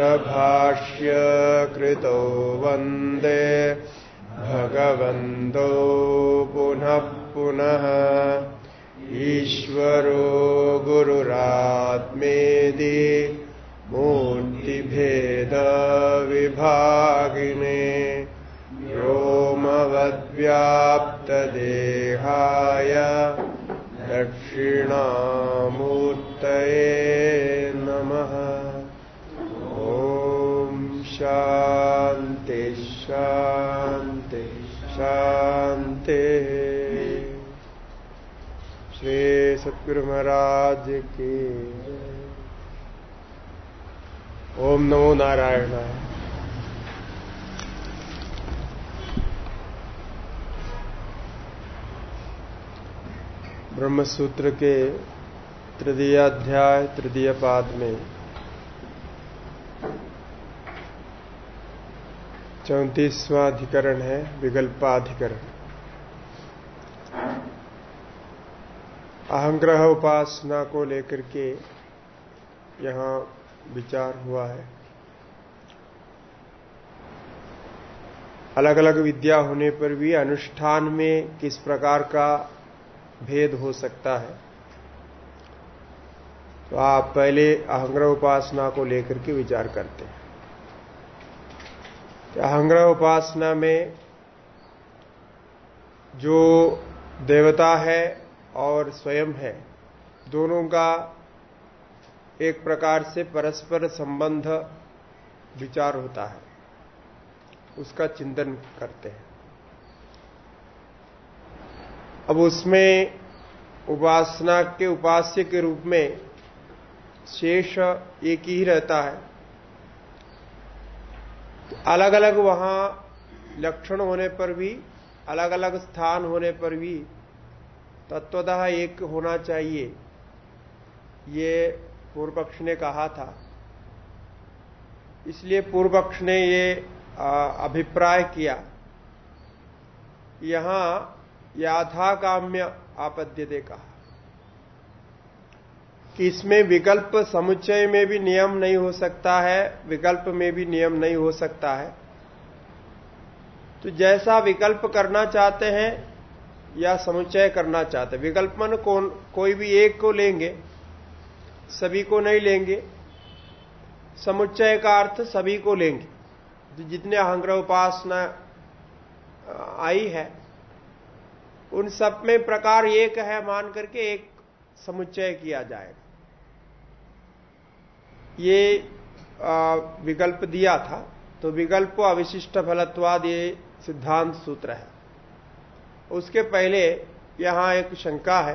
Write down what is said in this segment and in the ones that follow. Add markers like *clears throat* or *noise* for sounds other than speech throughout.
सूत्रभाष्य कृतो वंदे। भगवन्तो पुनः पुनः। ईश्वरो गुरुरात्मेदि मूर्तिभेदविभागिने। व्योमवद्व्याप्तदेहाय दक्षिणामूर्तये सतगुरु महाराज के ओम नमो नारायण। ब्रह्मसूत्र के तृतीय अध्याय, तृतीय पाद में चौतीसवां अधिकरण है, विकल्पाधिकरण। अहंग्रह उपासना को लेकर के यहाँ विचार हुआ है। अलग अलग विद्या होने पर भी अनुष्ठान में किस प्रकार का भेद हो सकता है? तो आप पहले अहंग्रह उपासना को लेकर के विचार करते हैं। तो अहंग्रह उपासना में जो देवता है और स्वयं है। दोनों का एक प्रकार से परस्पर संबंध विचार होता है। उसका चिंतन करते हैं। अब उसमें उपासना के उपास्य के रूप में शेष एक ही रहता है। अलग अलग वहाँ लक्षण होने पर भी अलग अलग स्थान होने पर भी तत्वतः एक होना चाहिए। ये पूर्व पक्ष ने कहा था। इसलिए पूर्व पक्ष ने ये अभिप्राय किया। यहाँ याथा काम्य आपद्य कहा। कि इसमें विकल्प समुच्चय में भी नियम नहीं हो सकता है, विकल्प में भी नियम नहीं हो सकता है। तो जैसा विकल्प करना चाहते हैं या समुच्चय करना चाहते विकल्प मन कौन, कोई भी एक को लेंगे, सभी को नहीं लेंगे। समुच्चय का अर्थ सभी को लेंगे। तो जितने अहंग्रह उपासना आई है, उन सब में प्रकार एक है मान करके एक समुच्चय किया जाएगा। ये विकल्प दिया था। तो विकल्प अविशिष्ट फलत्वाद ये सिद्धांत सूत्र है। उसके पहले यहाँ एक शंका है।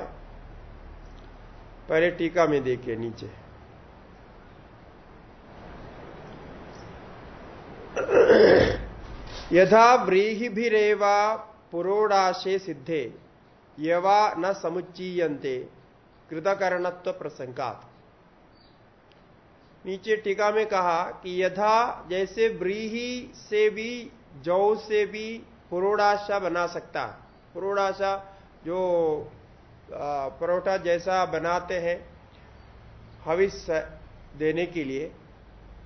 पहले टीका में देखिए, नीचे। यथा व्रीहिभिरेवा पुरोडाशे सिद्धे, यवा न समुच्चीयते कृतकरणत्व प्रसंगात। नीचे टीका में कहा कि यथा जैसे व्रीही से भी, जौ से भी पुरोडाशा बना सकता है। पुरोडाशा जो परोठा जैसा बनाते हैं, हविस देने के लिए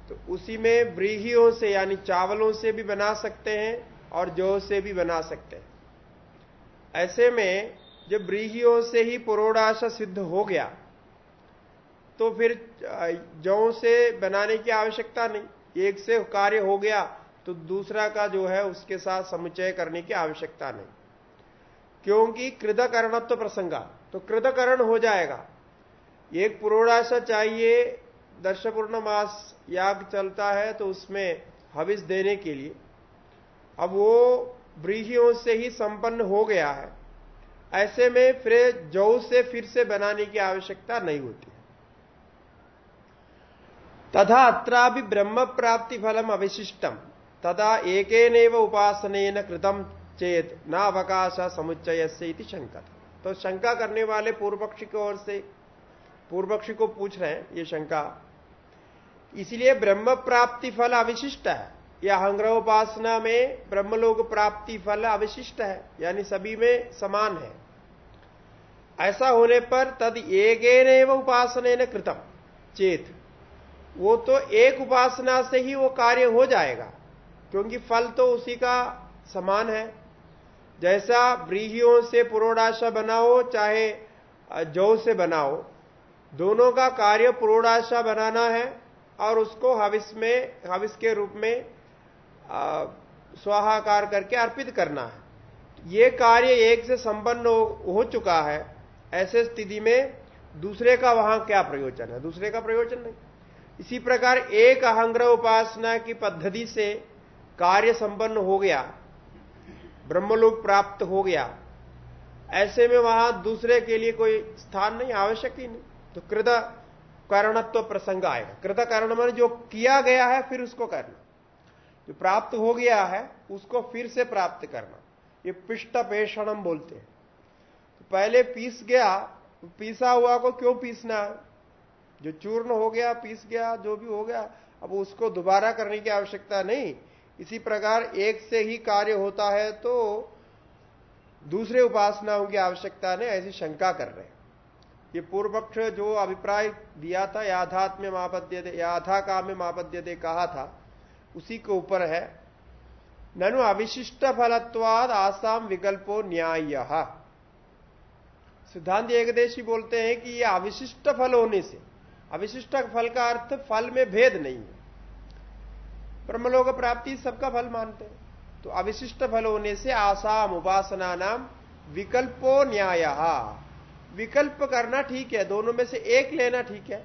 तो उसी में व्रीहियों से यानी चावलों से भी बना सकते हैं और जौ से भी बना सकते हैं। ऐसे में जब व्रीहियों से ही पुरोडाशा सिद्ध हो गया तो फिर जौ से बनाने की आवश्यकता नहीं। एक से कार्य हो गया तो दूसरा का जो है उसके साथ समुचय करने की आवश्यकता नहीं। क्योंकि कृतकरणत्व तो प्रसंगा तो कृतकरण हो जाएगा। एक पुरोडाशा चाहिए, दर्शपूर्ण मास याग चलता है तो उसमें हविस देने के लिए। अब वो व्रीहियों से ही संपन्न हो गया है। ऐसे में फिर जौ से फिर से बनाने की आवश्यकता नहीं होती तथा अत्रा भी ब्रह्म प्राप्ति फलम अविशिष्टम। तथा एक उपासन कृतम चेत, न अवकाश समुच्चय से शंका था। तो शंका करने वाले पूर्व पक्षी की ओर से पूर्व पक्षी को पूछ रहे हैं ये शंका, इसलिए ब्रह्म प्राप्ति फल अविशिष्ट है। या अहंग्रह उपासना में ब्रह्मलोक प्राप्ति फल अविशिष्ट है, यानी सभी में समान है। ऐसा होने पर तद एक उपासन कृतम, चेत। वो तो एक उपासना से ही वो कार्य हो जाएगा, क्योंकि फल तो उसी का समान है। जैसा व्रीहियों से पुरोडाशा बनाओ चाहे जौ से बनाओ दोनों का कार्य पुरोडाशा बनाना है और उसको हविस में हविस के रूप में स्वाहाकार करके अर्पित करना है। ये कार्य एक से संपन्न हो, हो चुका है ऐसे स्थिति में दूसरे का वहाँ क्या प्रयोजन है? दूसरे का प्रयोजन नहीं। इसी प्रकार एक अहंग्रह उपासना की पद्धति से कार्य संपन्न हो गया ब्रह्मलोक प्राप्त हो गया। ऐसे में वहाँ दूसरे के लिए कोई स्थान नहीं, आवश्यक ही नहीं। तो कृत कारणत्व प्रसंग आएगा। कृत कारण मान जो किया गया है, फिर उसको करना। जो प्राप्त हो गया है, उसको फिर से प्राप्त करना। ये पिष्ट पेषणम बोलते हैं। तो पहले पीस गया, पीसा हुआ को क्यों पीसना जो चूर्ण हो गया, पीस गया, जो भी हो गया, अब उसको दोबारा करने की आवश्यकता नहीं। इसी प्रकार एक से ही कार्य होता है तो दूसरे उपासनाओं की आवश्यकता नहीं ऐसी शंका कर रहे ये पूर्व पक्ष जो अभिप्राय दिया था याथात्म्य मापद्य दे याथा काम्य मापद्य दे कहा था, उसी के ऊपर है। ननु अविशिष्ट फलत्वाद आसाम विकल्पो न्याय। सिद्धांत एकदेशी बोलते हैं कि यह अविशिष्ट फल होने से, अविशिष्ट फल का अर्थ फल में भेद नहीं है। ब्रह्मलोक प्राप्ति सबका फल मानते हैं। तो अविशिष्ट फल होने से आसाम उपासना नाम विकल्पो न्याय। विकल्प करना ठीक है, दोनों में से एक लेना ठीक है।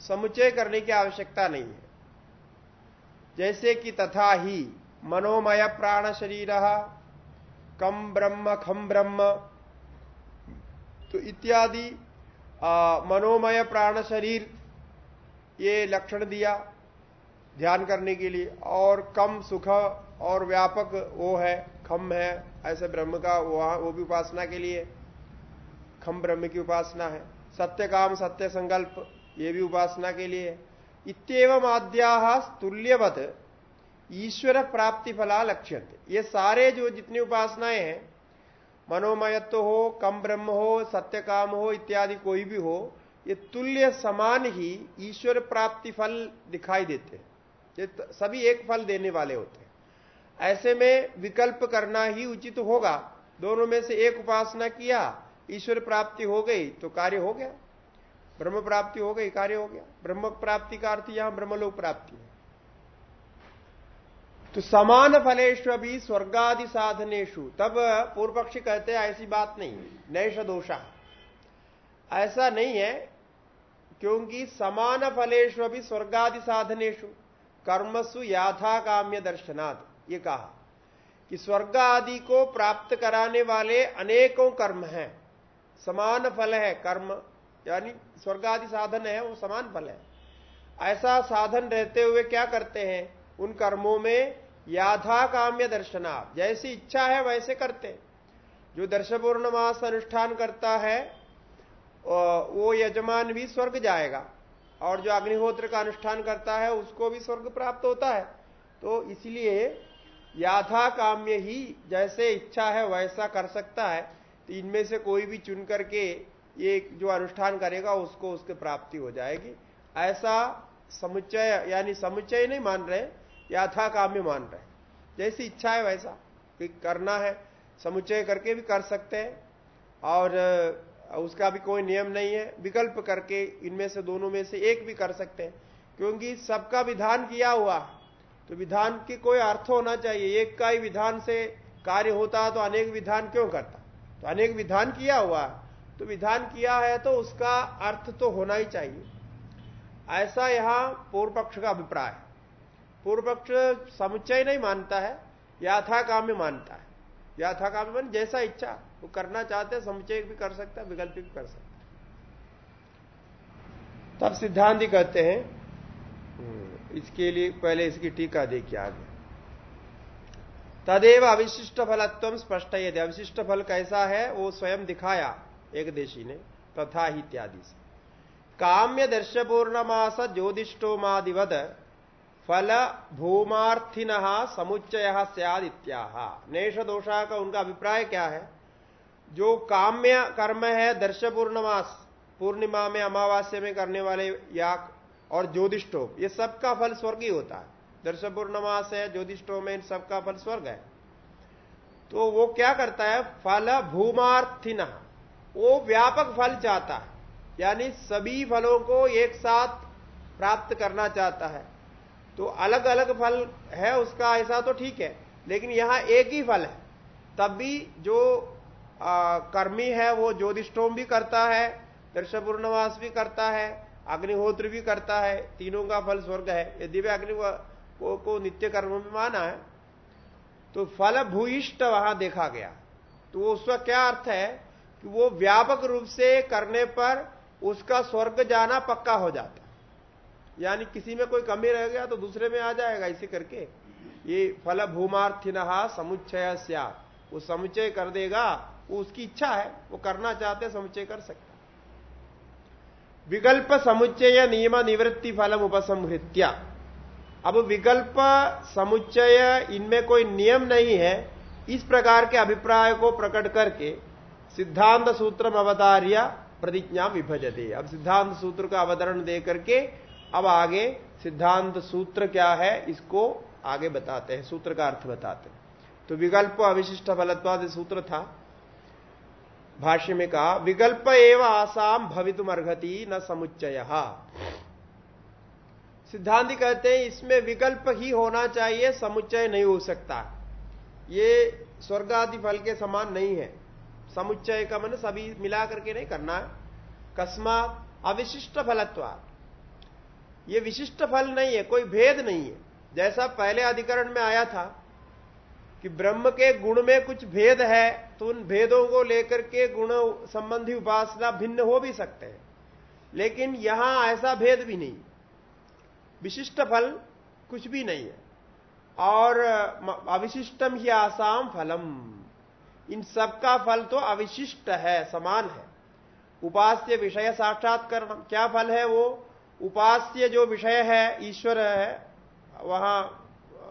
समुचय करने की आवश्यकता नहीं है। जैसे कि तथा ही मनोमय प्राण शरीर, कम ब्रह्म, खम ब्रह्म तो इत्यादि मनोमय प्राण शरीर, ये लक्षण दिया। ध्यान करने के लिए। और कम सुख और व्यापक वो है, खम है, ऐसे ब्रह्म का वहाँ, वो भी उपासना के लिए। खम ब्रह्म की उपासना है। सत्य काम, सत्य संकल्प, ये भी उपासना के लिए। इतम आद्या तुल्यवत, ईश्वर प्राप्ति फला लक्ष्य ये सारे जो जितनी उपासनाएँ हैं, मनोमयत्व हो, कम ब्रह्म हो, सत्य काम हो, इत्यादि कोई भी हो, ये तुल्य समान ही ईश्वर प्राप्ति फल दिखाई देते हैं। सभी एक फल देने वाले होते हैं। ऐसे में विकल्प करना ही उचित होगा। दोनों में से एक उपासना किया, ईश्वर प्राप्ति हो गई तो कार्य हो गया। ब्रह्म प्राप्ति हो गई, कार्य हो गया। ब्रह्म प्राप्ति का अर्थ यहाँ ब्रह्मलोक प्राप्ति है। तो समान फलेश्व भी स्वर्गादि साधनेशु तब पूर्व पक्षी कहते हैं, ऐसी बात नहीं नैश दोषा। ऐसा नहीं है, क्योंकि समान फलेश्व भी स्वर्गादि साधनेशु कर्मसु याथा काम्य दर्शनाथ ये कहा कि स्वर्ग आदि को प्राप्त कराने वाले अनेकों कर्म हैं। समान फल है कर्म, यानी स्वर्ग आदि साधन है, वो समान फल है। ऐसा साधन रहते हुए क्या करते हैं? उन कर्मों में याथा काम्य दर्शना जैसी इच्छा है वैसे करते जो दर्शपूर्ण मास अनुष्ठान करता है वो यजमान भी स्वर्ग जाएगा। और जो अग्निहोत्र का अनुष्ठान करता है, उसको भी स्वर्ग प्राप्त होता है। तो इसलिए याथा काम्य ही जैसे इच्छा है, वैसा कर सकता है। तो इनमें से कोई भी चुन करके ये जो अनुष्ठान करेगा, उसको उसके प्राप्ति हो जाएगी। ऐसा समुच्चय, यानी समुच्चय नहीं मान रहे याथा काम्य मान रहे। जैसी इच्छा है वैसा। कि करना है, समुच्चय करके भी कर सकते हैं। और उसका भी कोई नियम नहीं है। विकल्प करके इनमें से दोनों में से एक भी कर सकते हैं। क्योंकि सबका विधान किया हुआ तो विधान की कोई अर्थ होना चाहिए। एक का ही विधान से कार्य होता तो अनेक विधान क्यों करता? तो अनेक विधान किया हुआ तो विधान किया है तो उसका अर्थ तो होना ही चाहिए। ऐसा यहाँ पूर्व पक्ष का अभिप्राय पूर्व पक्ष समुच्चय नहीं मानता है याथा काम मानता है। याथा काम में जैसा इच्छा। वो करना चाहते हैं समुचय भी कर सकता है, विकल्प भी कर सकता है। तब सिद्धांत कहते हैं इसके लिए पहले इसकी टीका देखिए आगे। तदेव अविशिष्ट फलत्व स्पष्ट यदि अविशिष्ट फल कैसा है, वो स्वयं दिखाया एक देशी ने, तथा ही इत्यादि से। काम्य दर्श पूर्णमास ज्योतिषोमादिवद फल भूमार्थिन समुच्चय सद इत्याह नेश दोषा का उनका अभिप्राय क्या है? जो काम्य कर्म है दर्श पूर्णमास पूर्णिमा में, अमावास्या में करने वाले याग और ज्योतिषोम ये सबका फल स्वर्ग ही होता है। दर्श पूर्णमास है ज्योतिषोम में सबका फल स्वर्ग है। तो वो क्या करता है? फल भूमार्थिन। वो व्यापक फल चाहता है। यानी सभी फलों को एक साथ प्राप्त करना चाहता है। तो अलग अलग फल है, उसका ऐसा तो ठीक है, लेकिन यहाँ एक ही फल है। तब भी जो आ, कर्मी है वो ज्योतिषोम भी करता है दर्श पूर्णवास भी करता है अग्निहोत्र भी करता है तीनों का फल स्वर्ग है। यदि भी अग्नि को, को नित्य कर्म में माना है। तो फल भूयिष्ट वहाँ देखा गया। तो उसका क्या अर्थ है कि वो व्यापक रूप से करने पर उसका स्वर्ग जाना पक्का हो जाता। यानी किसी में कोई कमी रह गया तो दूसरे में आ जाएगा इसे करके। ये फल भूमार्थिन समुच्चय वो समुच्चय कर देगा वो उसकी इच्छा है, वो करना चाहते समुच्चय कर सकता विकल्प समुच्चय नियम निवृत्ति फलम उपसंहृत्या। अब विकल्प समुच्चय इनमें कोई नियम नहीं है, इस प्रकार के अभिप्राय को प्रकट करके सिद्धांत सूत्र अवतार्य प्रतिज्ञा विभजते। अब सिद्धांत सूत्र का अवतरण दे करके, अब आगे सिद्धांत सूत्र क्या है, इसको आगे बताते हैं, सूत्र का अर्थ बताते हैं। तो विकल्प अविशिष्ट फलत्वाद सूत्र था। भाष्य में कहा, विकल्प एवं आसाम भवितुम अर्घति न समुच्चय। सिद्धांति कहते हैं, इसमें विकल्प ही होना चाहिए, समुच्चय नहीं हो सकता। ये स्वर्ग आदि फल के समान नहीं है। समुच्चय का मन सभी मिला करके नहीं करना कस्मात अविशिष्ट फलत्वा ये विशिष्ट फल नहीं है, कोई भेद नहीं है। जैसा पहले अधिकरण में आया था कि ब्रह्म के गुण में कुछ भेद है तो उन भेदों को लेकर के गुण संबंधी उपासना भिन्न हो भी सकते हैं। लेकिन यहाँ ऐसा भेद भी नहीं। विशिष्ट फल कुछ भी नहीं है। और अविशिष्टम ही आसाम फलम। इन सबका फल तो अविशिष्ट है, समान है। उपास्य विषय साक्षात्करण क्या फल है वो? उपास्य जो विषय है, ईश्वर है, वहाँ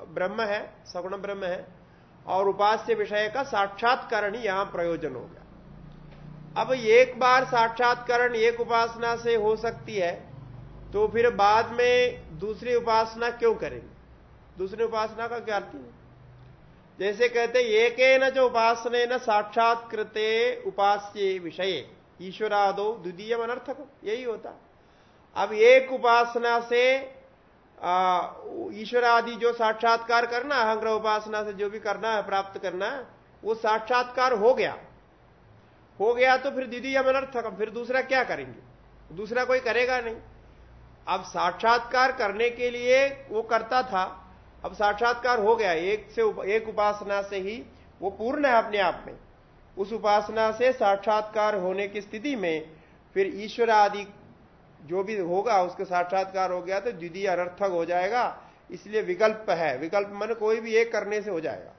ब्रह्म है, सगुण ब्रह्म है। और उपास्य विषय का साक्षात्करण यहाँ प्रयोजन हो गया। अब एक बार साक्षात्करण एक उपासना से हो सकती है तो फिर बाद में दूसरी उपासना क्यों करेंगे? दूसरी उपासना का क्या अर्थ है? जैसे कहते एक न जो उपासने न साक्षात्कृते उपास्य विषय, ईश्वरादो द्वितीय अनर्थक यही होता। अब एक उपासना से ईश्वर आदि जो साक्षात्कार करना अहंग्रह उपासना से जो भी करना है प्राप्त करना वो साक्षात्कार हो गया। हो गया तो फिर दीदी या अनर्थक फिर दूसरा क्या करेंगे? दूसरा कोई करेगा नहीं। अब साक्षात्कार करने के लिए वो करता था अब साक्षात्कार हो गया। एक से उप, एक उपासना से ही वो पूर्ण है अपने आप में। उस उपासना से साक्षात्कार होने की स्थिति में फिर ईश्वर आदि जो भी होगा, उसके साक्षात्कार हो गया तो द्वितीय अनर्थक हो जाएगा। इसलिए विकल्प है। विकल्प मन कोई भी एक करने से हो जाएगा।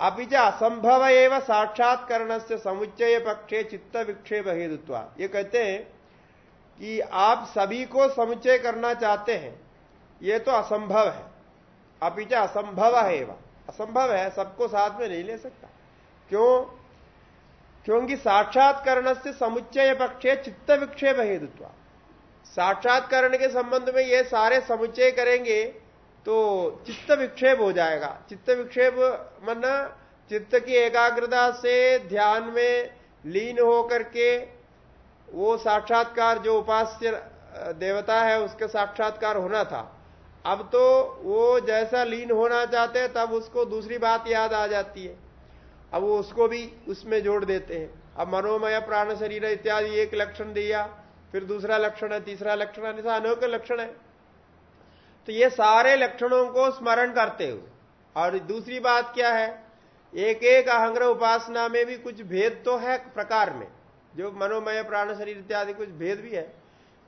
अभी जो असंभव एवं साक्षात्करण से समुच्चय पक्षे चित्त विक्षेप हेतुत्वा। ये कहते हैं कि आप सभी को समुच्चय करना चाहते हैं। ये तो असंभव है। अभी जो असंभव है एवं। असंभव है, सबको साथ में नहीं ले सकता। क्यों? क्योंकि साक्षात्करण से समुच्चय पक्षे चित्त विक्षेप हेतुत्व। साक्षात्करण के संबंध में ये सारे समुच्चय करेंगे तो चित्त विक्षेप हो जाएगा। चित्त विक्षेप मन, चित्त की एकाग्रता से ध्यान में लीन हो करके वो साक्षात्कार, जो उपास्य देवता है, उसके साक्षात्कार होना था। अब तो वो जैसा लीन होना चाहते तब उसको दूसरी बात याद आ जाती है। अब वो उसको भी उसमें जोड़ देते हैं। अब मनोमय, प्राण, शरीर इत्यादि एक लक्षण दिया, फिर दूसरा लक्षण है, तीसरा लक्षण है, ऐसा अनोखे लक्षण है। तो ये सारे लक्षणों को स्मरण करते हुए। और दूसरी बात क्या है? एक एक अहंग्रह उपासना में भी कुछ भेद तो है प्रकार में। जो मनोमय, प्राण, शरीर इत्यादि कुछ भेद भी है।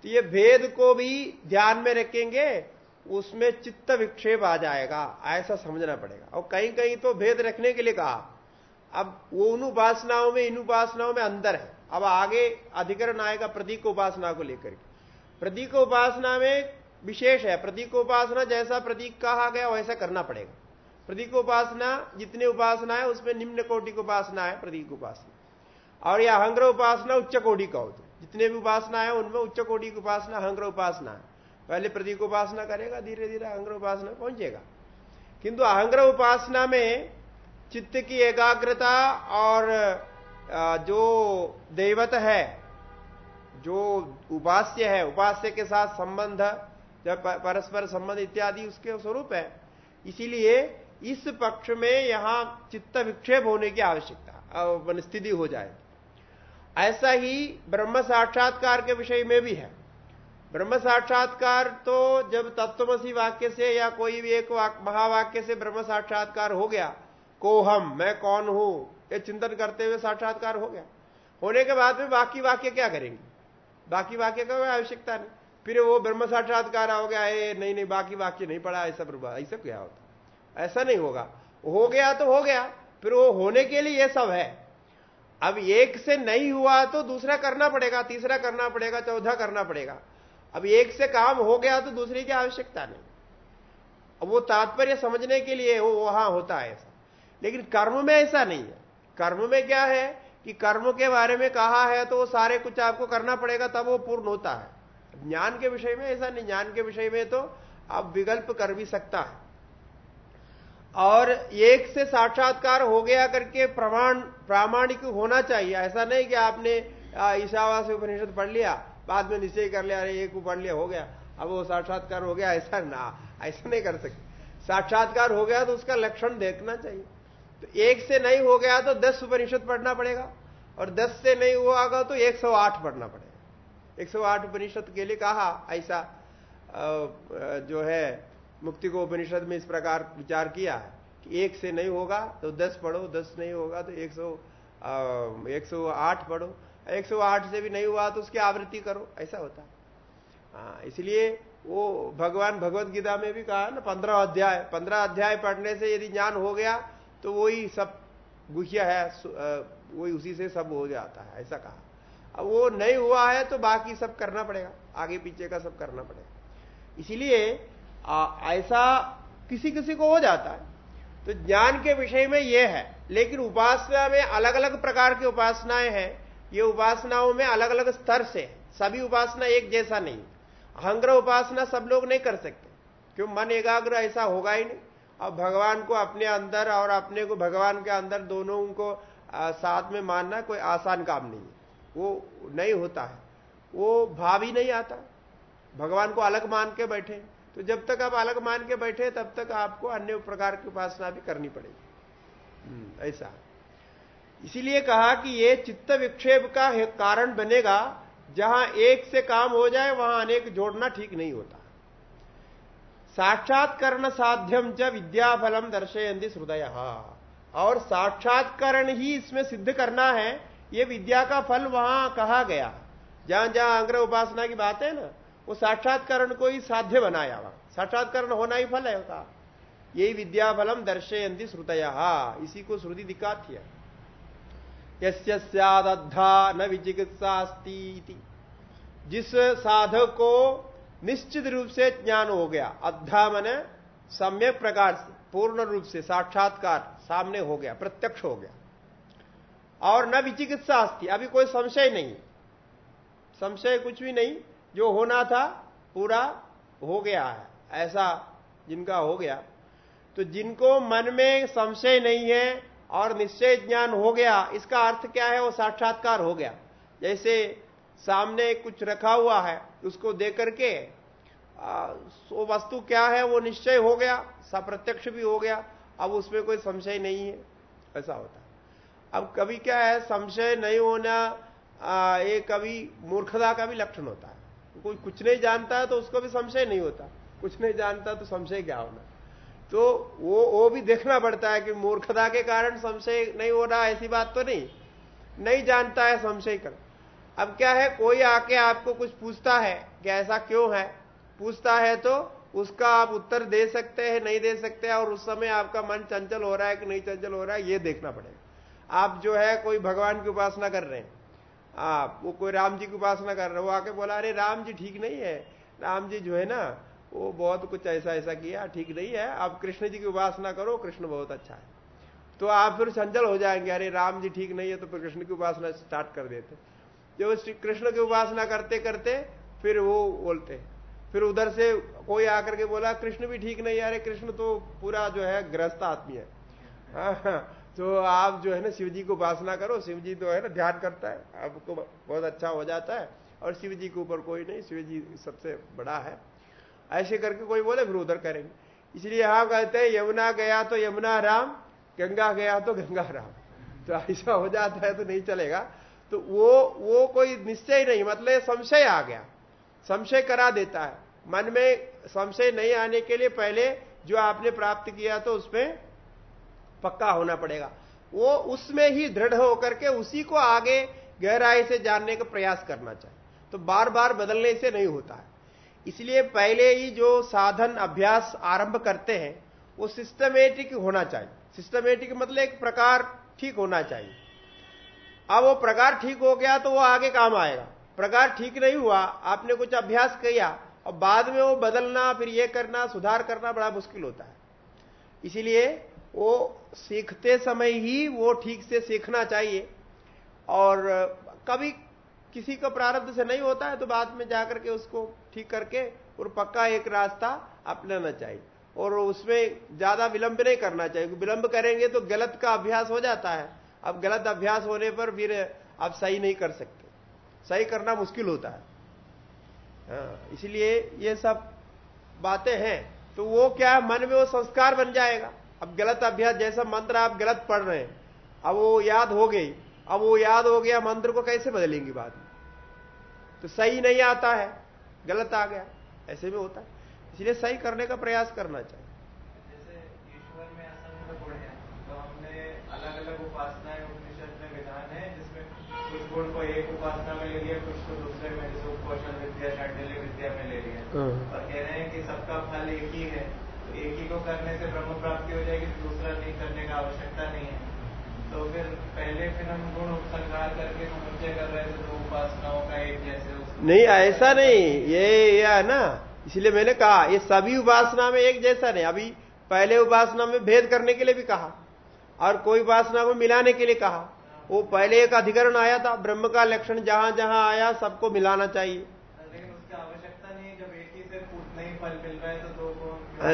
तो ये भेद को भी ध्यान में रखेंगे, उसमें चित्त विक्षेप आ जाएगा। ऐसा समझना पड़ेगा। और कहीं कहीं तो भेद रखने के लिए कहा। अब वो उन उपासनाओं में, इन उपासनाओं में अंदर है। अब आगे अधिकरण आएगा प्रतीक उपासना को लेकर के। प्रतीक उपासना में विशेष है। प्रतीक उपासना जैसा प्रतीक कहा गया, वैसा करना पड़ेगा। प्रतीक उपासना, जितने उपासना है, उसमें निम्न कोटि की उपासना है प्रतीक उपासना। और यह अहंग्र उपासना उच्च कोटि का होता है। जितने भी उपासना है, उनमें उच्च कोटि की उपासना, अहंग्र उपासना है। पहले प्रतीक उपासना करेगा धीरे धीरे अहंग्र उपासना पहुंचेगा। किंतु अहंग्र उपासना में चित्त की एकाग्रता और जो दैवत है, जो उपास्य है, उपास्य के साथ संबंध, जब परस्पर संबंध इत्यादि उसके स्वरूप है, इसीलिए इस पक्ष में यहाँ चित्त विक्षेप होने की आवश्यकता स्थिति हो जाए। ऐसा ही ब्रह्म साक्षात्कार के विषय में भी है। ब्रह्म साक्षात्कार तो जब तत्वमसी वाक्य से या कोई भी एक महावाक्य से ब्रह्म साक्षात्कार हो गया को हम मैं कौन हूँ? ये चिंतन करते हुए साक्षात्कार हो गया। होने के बाद में बाकी वाक्य क्या करेंगे? बाकी वाक्य का कोई आवश्यकता नहीं। फिर वो ब्रह्म साक्षात्कार हो गया, ए, नहीं नहीं, बाकी वाक्य नहीं पड़ा ऐसा ऐसा क्या होता? ऐसा नहीं होगा। हो गया तो हो गया, फिर वो होने के लिए ये सब है। अब एक से नहीं हुआ तो दूसरा करना पड़ेगा, तीसरा करना पड़ेगा, चौथा करना पड़ेगा। अब एक से काम हो गया तो दूसरी की आवश्यकता नहीं। अब वो तात्पर्य समझने के लिए वो वहाँ होता है ऐसा। लेकिन कर्म में ऐसा नहीं है। कर्म में क्या है कि कर्म के बारे में कहा है तो वो सारे कुछ आपको करना पड़ेगा, तब वो पूर्ण होता है। ज्ञान के विषय में ऐसा नहीं, ज्ञान के विषय में तो आप विकल्प कर भी सकता है। और एक से साक्षात्कार हो गया करके प्रमाण, प्रामाणिक होना चाहिए। ऐसा नहीं कि आपने ईशावास उपनिषद पढ़ लिया, बाद में निश्चय कर लिया, अरे एक को पढ़ लिया, हो गया। अब वो साक्षात्कार हो गया, ऐसा ना, ऐसा नहीं कर सकते। साक्षात्कार हो गया तो उसका लक्षण देखना चाहिए। तो एक से नहीं हो गया तो दस उपनिषद पढ़ना पड़ेगा। और दस से नहीं हुआ तो एक सौ आठ पढ़ना पड़ेगा। एक सौ आठ उपनिषद के लिए कहा, ऐसा जो है, मुक्ति को उपनिषद में इस प्रकार विचार किया है कि एक से नहीं होगा तो दस पढ़ो, दस नहीं होगा तो एक सौ एक सौ आठ पढ़ो। एक सौ आठ से भी नहीं हुआ तो उसकी आवृत्ति करो, ऐसा होता है। हाँ इसलिए वो भगवान भगवत गीता में भी कहा ना, पंद्रह अध्याय पंद्रह अध्याय पढ़ने से यदि ज्ञान हो गया तो वही सब गुह्य है वही उसी से सब हो जाता है, ऐसा कहा। अब वो नहीं हुआ है तो बाकी सब करना पड़ेगा, आगे पीछे का सब करना पड़ेगा। इसीलिए ऐसा किसी किसी को हो जाता है। तो ज्ञान के विषय में यह है, लेकिन उपासना में अलग अलग प्रकार की उपासनाएँ हैं। ये उपासनाओं में अलग अलग स्तर से सभी उपासना एक जैसा नहीं। अहंग्रह उपासना सब लोग नहीं कर सकते। क्यों? मन एकाग्र ऐसा होगा ही नहीं। अब भगवान को अपने अंदर और अपने को भगवान के अंदर दोनों को साथ में मानना कोई आसान काम नहीं है। वो नहीं होता है। वो भाव ही नहीं आता। भगवान को अलग मान के बैठे। तो जब तक आप अलग मान के बैठे तब तक आपको अन्य प्रकार की उपासना भी करनी पड़ेगी। हम्म, ऐसा। इसीलिए कहा कि ये चित्त विक्षेप का कारण बनेगा। जहाँ एक से काम हो जाए वहाँ अनेक जोड़ना ठीक नहीं होता। साक्षात्करण साध्यम च विद्याफलम दर्शयंती हृदय और साक्षात्करण ही इसमें सिद्ध करना है, ये विद्या का फल वहाँ कहा गया। जहाँ जहाँ अंग्र उपासना की बात है ना, वो साक्षात्करण को ही साध्य बनाया वहाँ साक्षात्करण होना ही फल है कहा यही विद्याफलम दर्शयंती श्रुतया। इसी को श्रुति दिखाती है। यद्धा न विचिकित्सा अस्ती जिस साधक को निश्चित रूप से ज्ञान हो गया। अद्धा मन सम्यक प्रकार से, पूर्ण रूप से, साक्षात्कार सामने हो गया, प्रत्यक्ष हो गया। और न विचिकित्सा अस्थि अभी कोई संशय नहीं। संशय कुछ भी नहीं। जो होना था, पूरा हो गया है। ऐसा जिनका हो गया। तो जिनको मन में संशय नहीं है और निश्चय ज्ञान हो गया, इसका अर्थ क्या है? वो साक्षात्कार हो गया। जैसे सामने कुछ रखा हुआ है, उसको देख करके वो वस्तु क्या है, वो निश्चय हो गया, सप्रत्यक्ष भी हो गया, अब उसमें कोई संशय नहीं है, ऐसा होता अब कभी क्या है, संशय नहीं होना ये कभी मूर्खता का भी लक्षण होता है। कोई कुछ नहीं जानता है तो उसको भी संशय नहीं होता, कुछ नहीं जानता तो संशय क्या होना। तो वो वो भी देखना पड़ता है कि मूर्खता के कारण संशय नहीं हो रहा ऐसी बात तो नहीं। नहीं जानता है, संशय कर। अब क्या है? कोई आके आपको कुछ पूछता है कि ऐसा क्यों है? पूछता है तो उसका आप उत्तर दे सकते हैं, नहीं दे सकते और उस समय आपका मन चंचल हो रहा है कि नहीं चंचल हो रहा है, ये देखना पड़ेगा। आप जो है कोई भगवान की उपासना कर रहे हैं। आप, वो कोई राम जी की उपासना कर रहे हो आके बोला, अरे, राम जी ठीक नहीं है। राम जी जो है ना, वो बहुत कुछ ऐसा ऐसा किया, ठीक नहीं है आप कृष्ण जी की उपासना करो, कृष्ण बहुत अच्छा है। तो आप फिर संजल हो जाएँगे, अरे, राम जी ठीक नहीं है तो फिर कृष्ण की उपासना स्टार्ट कर देते जब श्री कृष्ण की उपासना करते करते फिर वो बोलते। फिर उधर से कोई आकर के बोला कृष्ण भी ठीक नहीं अरे कृष्ण तो पूरा जो है ग्रस्त आदमी है हाँ, तो आप जो है ना शिव जी को उपासना करो शिव जी तो है ना ध्यान करता है आपको बहुत अच्छा हो जाता है और शिव जी के ऊपर कोई नहीं शिव जी सबसे बड़ा है। ऐसे करके कोई बोले फिर उधर करेंगे। इसलिए यहाँ कहते हैं यमुना गया तो यमुना राम गंगा गया तो गंगा राम। तो ऐसा हो जाता है तो नहीं चलेगा। तो वो वो कोई निश्चय नहीं मतलब संशय आ गया। संशय करा देता है। मन में संशय नहीं आने के लिए पहले जो आपने प्राप्त किया तो उसमें पक्का होना पड़ेगा। वो उसमें ही दृढ़ होकर के उसी को आगे गहराई से जानने का प्रयास करना चाहिए। तो बार बार बदलने से नहीं होता है। इसलिए पहले ही जो साधन, अभ्यास आरंभ करते हैं, वो सिस्टमेटिक होना चाहिए। सिस्टमेटिक मतलब एक प्रकार ठीक होना चाहिए। अब वो प्रकार ठीक हो गया तो वो आगे काम आएगा। प्रकार ठीक नहीं हुआ, आपने कुछ अभ्यास किया, और बाद में वो बदलना, फिर ये करना, सुधार करना बड़ा मुश्किल होता है। इसीलिए वो सीखते समय ही वो ठीक से सीखना चाहिए। और कभी किसी का प्रारब्ध से नहीं होता है तो बाद में जाकर के उसको ठीक करके और पक्का एक रास्ता अपनाना चाहिए। और उसमें ज़्यादा विलंब नहीं करना चाहिए। विलंब करेंगे तो गलत का अभ्यास हो जाता है। अब गलत अभ्यास होने पर फिर आप सही नहीं कर सकते। सही करना मुश्किल होता है। हाँ, इसलिए ये सब बातें हैं। तो वो क्या मन में वो संस्कार बन जाएगा। अब गलत अभ्यास जैसा मंत्र आप गलत पढ़ रहे हैं अब वो याद हो गई। अब वो याद हो गया मंत्र को कैसे बदलेंगे बाद में? तो सही नहीं आता है। गलत आ गया। ऐसे में होता है। इसलिए सही करने का प्रयास करना चाहिए जैसे ईश्वर में असंख्य गुण है तो हमने अलग अलग उपासनाएँ उपनिषद में विधान है जिसमें कुछ गुण को एक उपासना में ले लिया कुछ को दूसरे में जैसे कौशल विद्या शांडिल्य विद्या में ले लिया। हाँ। और कह रहे हैं कि सबका फल एक ही है। तो एक ही को करने से ब्रह्म प्राप्ति हो जाएगी तो दूसरा नहीं करने का आवश्यकता नहीं है। तो फिर पहले फिर हम गुण उपसंहार करके समुच्चय कर रहे थे तो उपासनाओं का एक जैसे नहीं ऐसा नहीं। ये या ना। इसलिए मैंने कहा ये सभी उपासना में एक जैसा नहीं। अभी पहले उपासना में भेद करने के लिए भी कहा और कोई उपासना को मिलाने के लिए कहा। वो पहले एक अधिकरण आया था ब्रह्म का लक्षण जहाँ जहाँ आया सबको मिलाना चाहिए।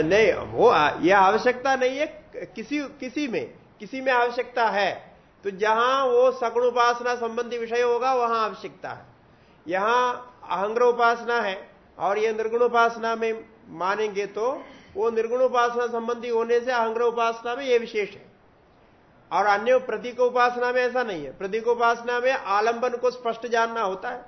नहीं वो ये आवश्यकता नहीं है किसी किसी में किसी में आवश्यकता है। तो जहाँ वो सगुण उपासना संबंधी विषय होगा वहाँ आवश्यकता है। यहाँ अहंग्र उपासना है और ये निर्गुण उपासना में मानेंगे तो वो निर्गुण उपासना संबंधी होने से अहंग्र उपासना में ये विशेष है। और अन्य प्रतीक उपासना में ऐसा नहीं है। प्रतीक उपासना में आलंबन को स्पष्ट जानना होता है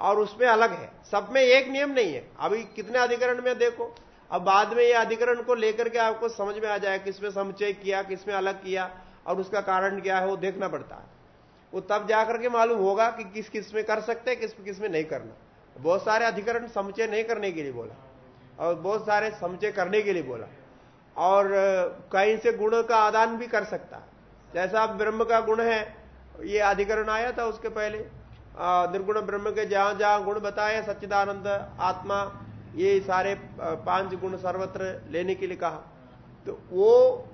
और उसमें अलग है। सब में एक नियम नहीं है। अभी कितने अधिकरण में देखो। अब बाद में ये अधिकरण को लेकर के आपको समझ में आ जाए किसमें समुचय किया, किसमें अलग किया और उसका कारण क्या है, वो देखना पड़ता है। वो तब जाकर के मालूम होगा कि किस किसमें कर सकते हैं, किस किसमें नहीं करना। बहुत सारे अधिकरण समुचय नहीं करने के लिए बोला। और बहुत सारे समुचय करने के लिए बोला। और कहीं से गुण का आदान भी कर सकता है। जैसा ब्रह्म का गुण है, ये अधिकरण आया था उसके पहले। निर्गुण ब्रह्म के जहाँ जहाँ गुण बताए, सच्चिदानंद आत्मा, ये सारे पाँच गुण सर्वत्र लेने के लिए कहा। तो वो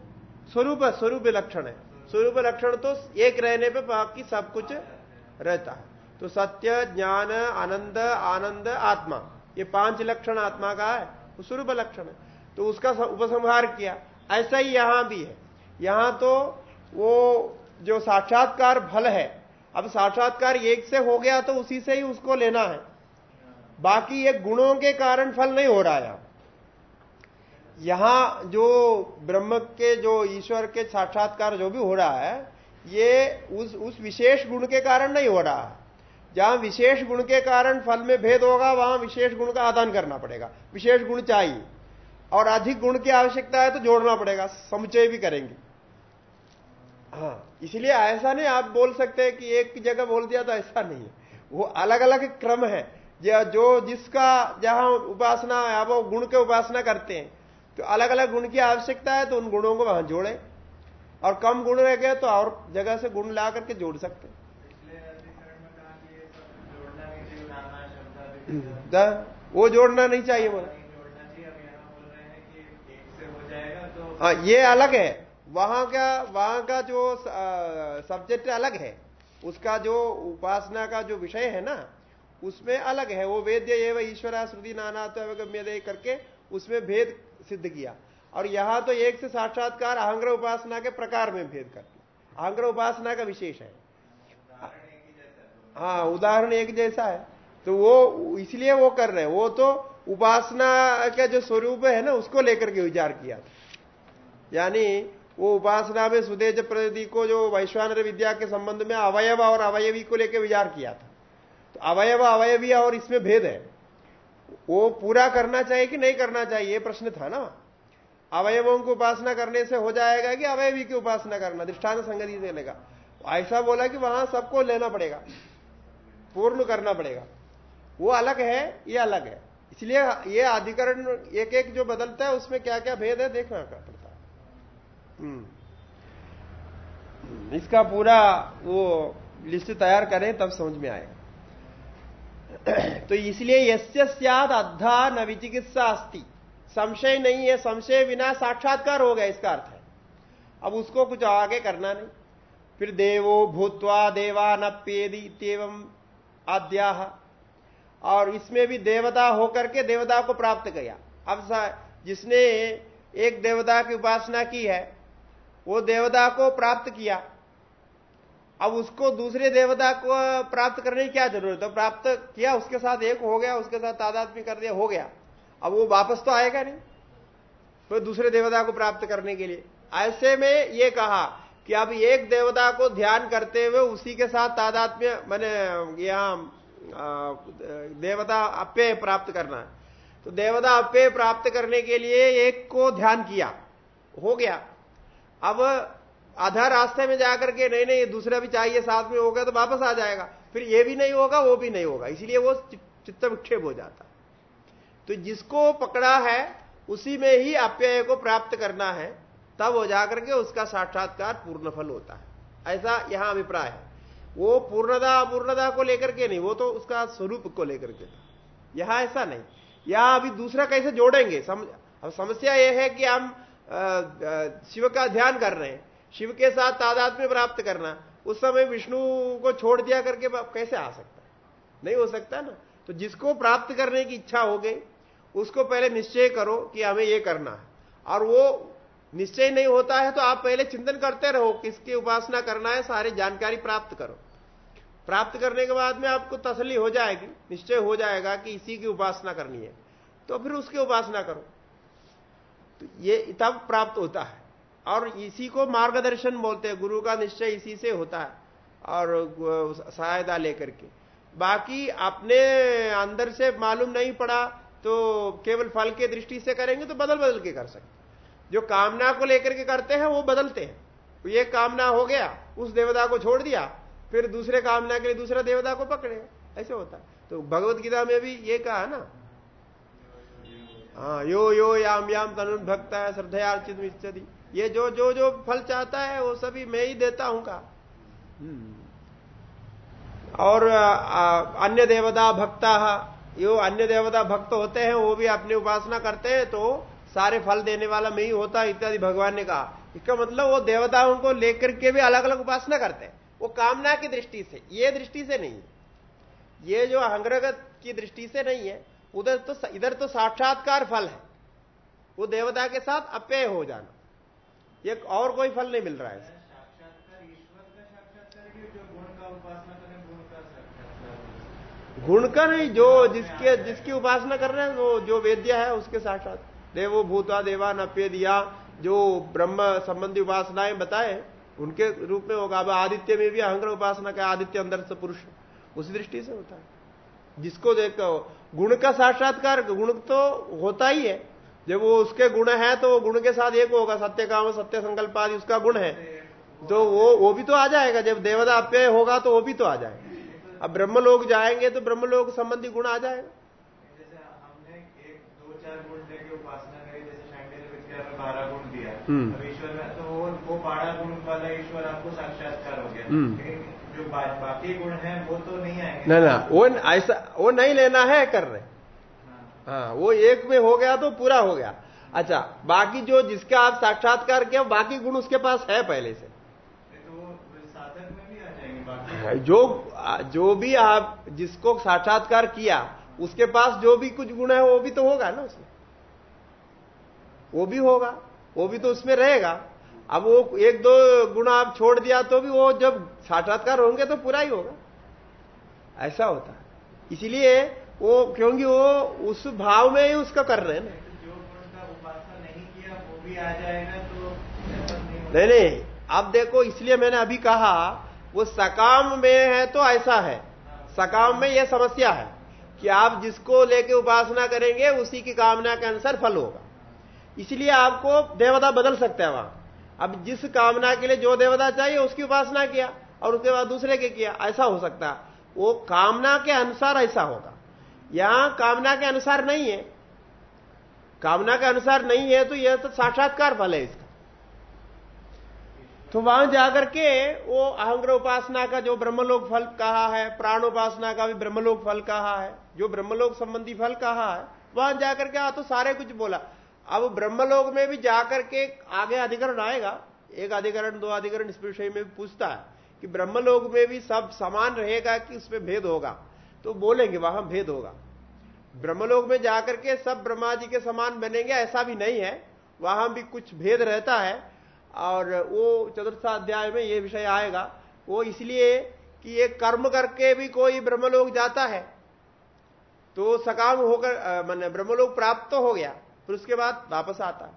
स्वरूप स्वरूप लक्षण है। स्वरूप लक्षण तो एक रहने पे बाकी सब कुछ रहता है। तो सत्य, ज्ञान, आनंद आनंद, आत्मा, ये पाँच लक्षण आत्मा का है, वो स्वरूप लक्षण है। तो उसका उपसंहार किया। ऐसा ही यहाँ भी है। यहाँ तो वो जो साक्षात्कार फल है, अब साक्षात्कार एक से हो गया तो उसी से ही उसको लेना है। बाकी ये गुणों के कारण फल नहीं हो रहा है यहाँ। जो ब्रह्म के, जो ईश्वर के साक्षात्कार जो भी हो रहा है, ये उस उस विशेष गुण के कारण नहीं हो रहा। है जहाँ विशेष गुण के कारण फल में भेद होगा, वहाँ विशेष गुण का आदान करना पड़ेगा। विशेष गुण चाहिए। और अधिक गुण की आवश्यकता है तो जोड़ना पड़ेगा। समुचय भी करेंगे। हाँ इसलिए ऐसा नहीं आप बोल सकते हैं कि एक जगह बोल दिया तो ऐसा नहीं है। वो अलग अलग क्रम है। जो जिसका जहाँ उपासना है वो गुण के उपासना करते हैं तो अलग अलग गुण की आवश्यकता है तो उन गुणों को वहाँ जोड़े। और कम गुण रह गए तो और जगह से गुण ला करके जोड़ सकते वो जोड़ना नहीं चाहिए बोला। हाँ ये अलग है। वहाँ का वहाँ का जो सब्जेक्ट अलग है, उसका जो उपासना का जो विषय है ना, उसमें अलग है। वो वेद्य एवं ईश्वरा श्रुति नाना तो गम्य करके उसमें भेद सिद्ध किया। और यहाँ तो एक से साक्षात्कार अहंग्र उपासना के प्रकार में भेद कर दिया। उपासना का विशेष है। हाँ उदाहरण एक जैसा है। तो वो, इसलिए वो कर रहे हैं। वो तो उपासना का जो स्वरूप है ना, उसको लेकर के विचार किया यानी वो उपासना में सुदेज प्रति को जो वैश्वानर विद्या के संबंध में अवयव और अवयवी को लेकर विचार किया था। तो अवयव, अवयवी और इसमें भेद है। वो पूरा करना चाहिए कि नहीं करना चाहिए, ये प्रश्न था ना? अवयवों की उपासना करने से हो जाएगा कि अवयवी की उपासना करना, दृष्टांत संगति देने का ऐसा बोला कि वहाँ सबको लेना पड़ेगा, पूर्ण करना पड़ेगा। वो अलग है, ये अलग है। इसलिए ये अधिकरण एक एक जो बदलता है, उसमें क्या क्या भेद है, देखना पड़ता। इसका पूरा वो लिस्ट तैयार करें, तब समझ में आएगा। *clears throat* तो इसलिए यस्य सियाद अद्धा न विचिकित्सा अस्ति। संशय नहीं है, संशय बिना साक्षात्कार हो गया, इसका अर्थ है। अब उसको कुछ आगे करना नहीं। फिर देवो भूतवा देवा नप्येदी इतम आद्या और इसमें भी देवता होकर के देवता को प्राप्त किया अब जिसने एक देवता की उपासना की है वो देवता को प्राप्त किया। अब उसको दूसरे देवता को प्राप्त करने की क्या ज़रूरत है? प्राप्त किया, उसके साथ एक हो गया, उसके साथ तादात्म्य कर दिया, हो गया। अब वो वापस तो आएगा नहीं। तो दूसरे देवता को प्राप्त करने के लिए। ऐसे में ये कहा कि अब एक देवता को ध्यान करते हुए उसी के साथ तादात्म्य मैंने यहाँ देवता अप्य प्राप्त करना है। तो देवता अप्य प्राप्त करने के लिए एक को ध्यान किया, हो गया। अब आधा रास्ते में जाकर के नहीं नहीं दूसरा भी चाहिए साथ में होगा तो वापस आ जाएगा। फिर ये भी नहीं होगा वो भी नहीं होगा। इसलिए वो चित्त विक्षेप हो जाता। तो जिसको पकड़ा है उसी में ही अप्यय को प्राप्त करना है तब हो जाकर के उसका साक्षात्कार पूर्ण फल होता है। ऐसा यहाँ अभिप्राय है। वो पूर्णता अपूर्णता को लेकर के नहीं वो तो उसका स्वरूप को लेकर के था। यहाँ ऐसा नहीं। यहाँ अभी दूसरा कैसे जोड़ेंगे? सम, अब समस्या यह है कि हम शिव का ध्यान कर रहे हैं। शिव के साथ तादाद में प्राप्त करना। उस समय विष्णु को छोड़ दिया करके कैसे आ सकता नहीं हो सकता ना। तो जिसको प्राप्त करने की इच्छा हो गई, उसको पहले निश्चय करो कि हमें ये करना है। और वो निश्चय नहीं होता है तो आप पहले चिंतन करते रहो किसकी उपासना करना है, सारी जानकारी प्राप्त करो। प्राप्त करने के बाद में आपको तसली हो जाएगी, निश्चय हो जाएगा कि इसी की उपासना करनी है। तो फिर उसकी उपासना करो। तो ये तब प्राप्त होता है। और इसी को मार्गदर्शन बोलते हैं, गुरु का निश्चय इसी से होता है, और सहायता लेकर के। बाकी अपने अंदर से मालूम नहीं पड़ा तो केवल फल के दृष्टि से करेंगे तो बदल बदल के कर सकते जो कामना को लेकर के करते हैं, वो बदलते हैं। ये कामना हो गया, उस देवता को छोड़ दिया, फिर दूसरे कामना के लिए दूसरा देवता को पकड़े, ऐसे होता है। तो भगवत गीता में भी ये कहा ना हाँ यो यो, याम याम, तनु भक्ता है श्रद्धयार्चित इच्छति। ये जो जो जो फल चाहता है, वो सभी मैं ही देता हूँ का। और अन्य देवता भक्ता, यो अन्य देवता भक्त होते हैं, वो भी अपनी उपासना करते हैं तो सारे फल देने वाला मैं ही होता, इत्यादि भगवान ने कहा। इसका मतलब वो देवताओं को लेकर के भी अलग अलग उपासना करते हैं। वो कामना की दृष्टि से, ये दृष्टि से नहीं। ये जो अहंग्रगत की दृष्टि से नहीं है उधर तो इधर तो साक्षात्कार फल है। वो देवता के साथ अप्यय हो जाना। ये और कोई फल नहीं मिल रहा है। गुण का नहीं, जो जिसके, जिसकी उपासना कर रहे हैं, वो जो वेद्य है, उसके साक्षात। देवो भूता, देवा नप्य दिया। जो ब्रह्म संबंधी उपासनाएँ बताए, उनके रूप में होगा। अब आदित्य में भी अहंग्र उपासना का आदित्य अंदर से पुरुष उसी दृष्टि से होता है। जिसको देखो गुण का साक्षात्कार गुण तो होता ही है। जब वो उसके गुण है तो वो गुण के साथ एक होगा सत्य काम सत्य संकल्प आदि उसका गुण है। तो वो वो भी तो आ जाएगा। जब देवता अप्यय होगा तो वो भी तो आ जाएगा। अब ब्रह्म लोग जाएँगे तो ब्रह्म लोग संबंधी गुण आ जाएगा। जैसे हमने एक दो चार गुण बारह दिया। हम्म। ईश्वर में तो वो बारह गुण वाला ईश्वर आपको साक्षात्कार हो गया। हम्म। जो बा, बाकी गुण हैं वो तो नहीं आएँगे। ना ना वो ऐसा वो नहीं लेना है कर रहे। हाँ। हाँ वो एक में हो गया तो पूरा हो गया। अच्छा बाकी जो जिसका आप साक्षात्कार किया बाकी गुण उसके पास है पहले से। तो वो साधक में भी आ जाएँगे बाकी जो जो भी आप जिसको साक्षात्कार किया उसके पास जो भी कुछ गुण है वो भी तो होगा ना उसमें। वो भी होगा वो भी तो उसमें रहेगा। अब वो एक दो गुण आप छोड़ दिया तो भी वो जब साक्षात्कार होंगे तो पूरा ही होगा। ऐसा होता है। इसीलिए वो क्योंकि वो उस भाव में ही उसका कर रहे हैं ना। नहीं किया वो भी आ जाएगा तो नहीं अब देखो इसलिए मैंने अभी कहा वो सकाम में है तो ऐसा है। सकाम में यह समस्या है कि आप जिसको लेके उपासना करेंगे उसी की कामना के अनुसार फल होगा। इसलिए आपको देवता बदल सकते हैं वहाँ। अब जिस कामना के लिए जो देवता चाहिए उसकी उपासना किया और उसके बाद दूसरे के किया, ऐसा हो सकता वो कामना के अनुसार ऐसा होगा। यहाँ कामना के अनुसार नहीं है। कामना के अनुसार नहीं है तो यह तो साक्षात्कार फल है इसका। तो वहाँ जाकर के वो अहंग्र उपासना का जो ब्रह्मलोक फल कहा है, प्राण उपासना का भी ब्रह्मलोक फल कहा है, जो ब्रह्मलोक संबंधी फल कहा है, वहाँ जाकर के आ तो सारे कुछ बोला। अब ब्रह्मलोक में भी जाकर के आगे अधिकरण आएगा। एक अधिकरण, दो अधिकरण इस विषय में पूछता है कि ब्रह्मलोक में भी सब समान रहेगा कि उसमें भेद होगा? तो बोलेंगे, वहाँ भेद होगा। ब्रह्मलोक में जाकर के सब ब्रह्मा जी के समान बनेंगे, ऐसा भी नहीं है। वहाँ भी कुछ भेद रहता है। और वो चतुर्थाध्याय में ये विषय आएगा। वो इसलिए कि ये कर्म करके भी कोई ब्रह्मलोक जाता है। तो सकाम होकर मैंने ब्रह्मलोक प्राप्त तो हो गया। फिर उसके बाद वापस आता है।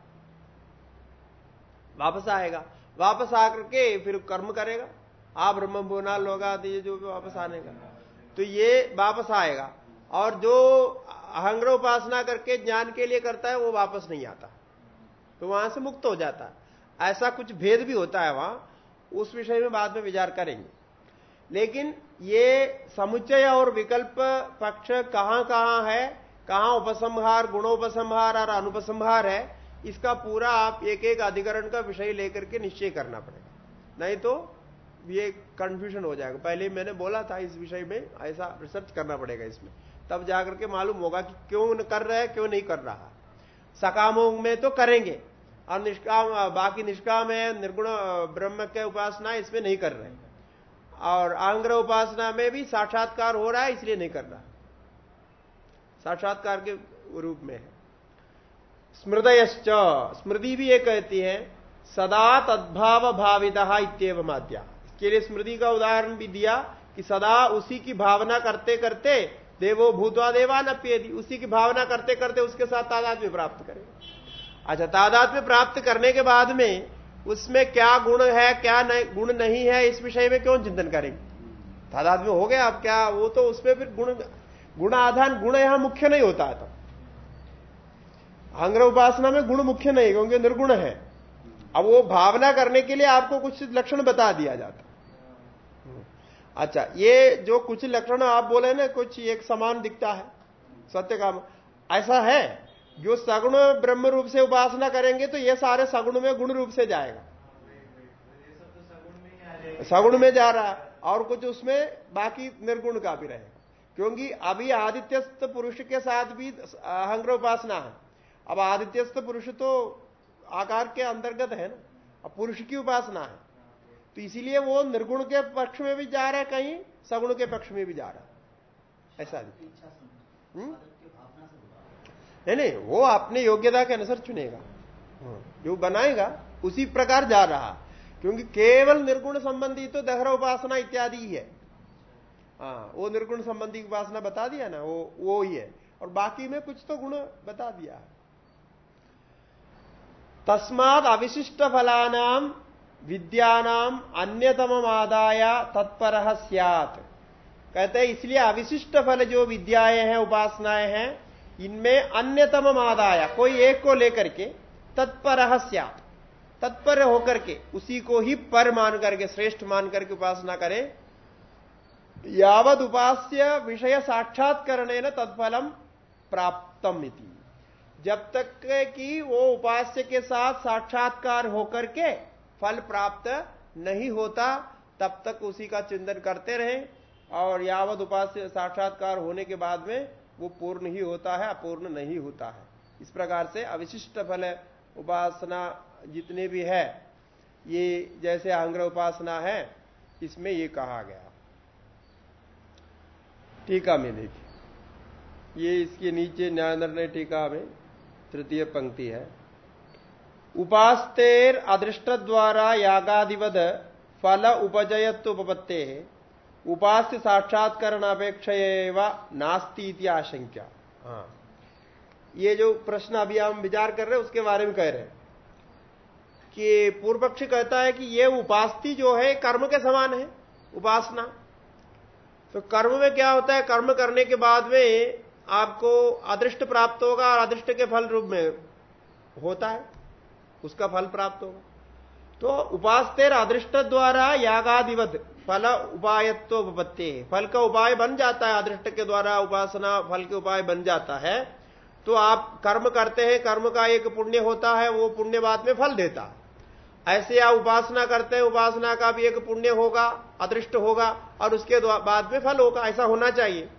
वापस आएगा। वापस आकर के फिर कर्म करेगा। आप ब्रह्म बोना लोगा तो ये जो वापस आने का। तो ये वापस आएगा। और जो अहंग्र उपासना करके ज्ञान के लिए करता है, वो वापस नहीं आता। तो वहाँ से मुक्त हो जाता है। ऐसा कुछ भेद भी होता है वहाँ। उस विषय में बाद में विचार करेंगे। लेकिन ये समुच्चय और विकल्प पक्ष कहाँ कहाँ है कहाँ उपसंहार गुणोपसंहार और अनुपसंहार है, इसका पूरा आप एक एक अधिकरण का विषय लेकर के निश्चय करना पड़ेगा। नहीं तो ये कंफ्यूजन हो जाएगा। पहले मैंने बोला था इस विषय में, ऐसा रिसर्च करना पड़ेगा इसमें। तब जाकर के मालूम होगा कि क्यों कर रहा है, क्यों नहीं कर रहा। सकामों में तो करेंगे। और निष्काम, बाकी निष्काम है, निर्गुण, ब्रह्म के उपासना इसमें नहीं कर रहे। और आंग्र उपासना में भी साक्षात्कार हो रहा है, इसलिए नहीं कर रहा। साक्षात्कार के रूप में है। स्मृदयश्च स्मृति भी ये कहती है सदा तद्भाव भाविता इतव माध्या इसके लिए स्मृति का उदाहरण भी दिया कि सदा उसी की भावना करते करते देवो भूतवा देवान अप्यदि उसी की भावना करते करते उसके साथ तादात्म्य प्राप्त करेगा अच्छा तादात्म्य प्राप्त करने के बाद में उसमें क्या गुण है क्या नहीं, गुण नहीं है इस विषय में क्यों चिंतन करेंगे? तादात्म्य हो गया अब क्या? वो तो उसमें फिर गुण गुण आधान गुण यहाँ मुख्य नहीं होता है तो। अंग्र उपासना में गुण मुख्य नहीं क्योंकि निर्गुण है। अब वो भावना करने के लिए आपको कुछ लक्षण बता दिया जाता। अच्छा ये जो कुछ लक्षण आप बोले ना, कुछ एक समान दिखता है, सत्य काम। ऐसा है, जो सगुण ब्रह्म रूप से उपासना करेंगे तो ये सारे सगुण में गुण रूप से जाएगा। सगुण में जा रहा है और कुछ उसमें बाकी निर्गुण का भी रहेगा। क्योंकि अभी आदित्यस्थ पुरुष के साथ भी अहंग्र उपासना है। अब आदित्यस्थ पुरुष तो आकार के अंतर्गत है ना अब पुरुष की उपासना है। तो इसीलिए वो निर्गुण के पक्ष में भी जा रहा है कहीं सगुण के पक्ष में भी जा रहा है। ऐसा हम्म? नहीं नहीं वो अपने योग्यता के अनुसार चुनेगा। हाँ, जो बनाएगा उसी प्रकार जा रहा क्योंकि केवल निर्गुण संबंधी तो दहरा उपासना इत्यादि ही है। हाँ वो निर्गुण संबंधी उपासना बता दिया ना, वो वो ही है। और बाकी में कुछ तो गुण बता दिया। है तस्माद अविशिष्ट फलानाम विद्यानाम अन्यतम आदाय तत्पर सियात। कहते हैं, इसलिए अविशिष्ट फल जो विद्याएँ हैं, उपासनाएँ हैं, इनमें अन्यतम आदाय, कोई एक को लेकर के तत्पर सियात। तत्पर होकर के, उसी को ही पर मान करके, श्रेष्ठ मान करके उपासना करें यावद उपास्य विषय साक्षात्करण न तत्फलम प्राप्तम जब तक कि वो उपास्य के साथ साक्षात्कार होकर के फल प्राप्त नहीं होता, तब तक उसी का चिंतन करते रहे और यावत उपास्य साक्षात्कार होने के बाद में वो पूर्ण ही होता है, अपूर्ण नहीं होता है। इस प्रकार से अविशिष्ट फल उपासना जितने भी है, ये जैसे आंग्र उपासना है, इसमें ये कहा गया। टीका में देखिए। ये इसके नीचे न्याय निर्णय टीका में तृतीय पंक्ति है। उपास्तेर अदृष्ट द्वारा यागादिवद फल उपजयत्व उपपत्ते उपास्य साक्षात्करण अपेक्षा नास्ती आशंका। हाँ। ये जो प्रश्न अभी हम विचार कर रहे हैं, उसके बारे में कह रहे हैं कि पूर्व पक्ष कहता है कि ये उपास्ति जो है, कर्म के समान है, उपासना। तो कर्म में क्या होता है? कर्म करने के बाद में आपको अदृष्ट प्राप्त होगा और अदृष्ट के फल रूप में होता है। उसका फल प्राप्त होगा। तो उपास्तेर अदृष्ट द्वारा यागाधिवत फल उपायत्व उपत्ति फल का उपाय बन जाता है, अदृष्ट के द्वारा उपासना फल के उपाय बन जाता है। तो आप कर्म करते हैं, कर्म का एक पुण्य होता है, वो पुण्य बाद में फल देता है। ऐसे आप उपासना करते हैं, उपासना का भी एक पुण्य होगा, अदृष्ट होगा, और उसके बाद में फल होगा, ऐसा होना चाहिए।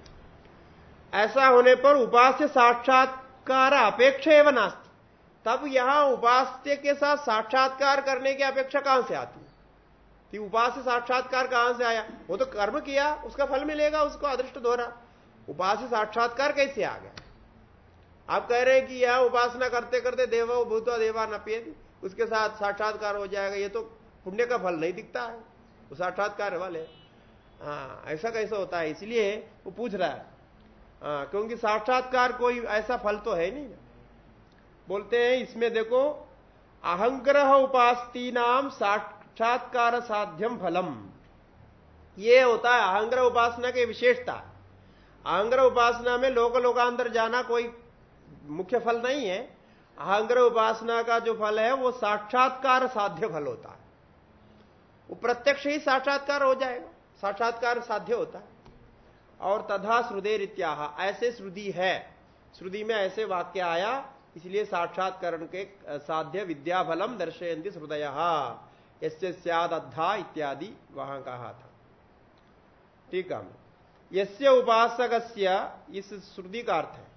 ऐसा होने पर उपास्य साक्षात्कार अपेक्षा एवं नास्ती। तब यहाँ उपास्य के साथ साक्षात्कार करने की अपेक्षा कहाँ से आती है? उपास्य साक्षात्कार कहाँ से आया? वो तो कर्म किया, उसका फल मिलेगा, उसको अदृष्ट दोहरा उपास्य साक्षात्कार कैसे आ गया? आप कह रहे हैं कि यह उपासना करते करते देव भूत देवा नपियत उसके साथ साक्षात्कार हो जाएगा, ये तो पुण्य का फल नहीं दिखता है। वो साक्षात्कार वाले हाँ। ऐसा कैसा होता है? इसलिए वो पूछ रहा है। हाँ क्योंकि साक्षात्कार कोई ऐसा फल तो है नहीं। बोलते हैं, इसमें देखो, अहंग्रह उपास्ती नाम साक्षात्कार साध्यम फलम। ये होता है अहंग्रह उपासना की विशेषता। अहंग्रह उपासना में लोक लोकांतर जाना कोई मुख्य फल नहीं है। अहंग्रह उपासना का जो फल है, वो साक्षात्कार साध्य फल होता है। वो प्रत्यक्ष ही साक्षात्कार हो जाएगा। साक्षात्कार साध्य होता है। और तथा श्रुदे इत्याह ऐसे श्रुति है। श्रुति में ऐसे वाक्य आया, इसलिए साक्षात्करण के साध्य विद्याफलम दर्शयंती श्रुदय यसे सद अद्धा इत्यादि वहाँ कहा था। ठीक है। यस्य उपासक इस श्रुति का अर्थ है।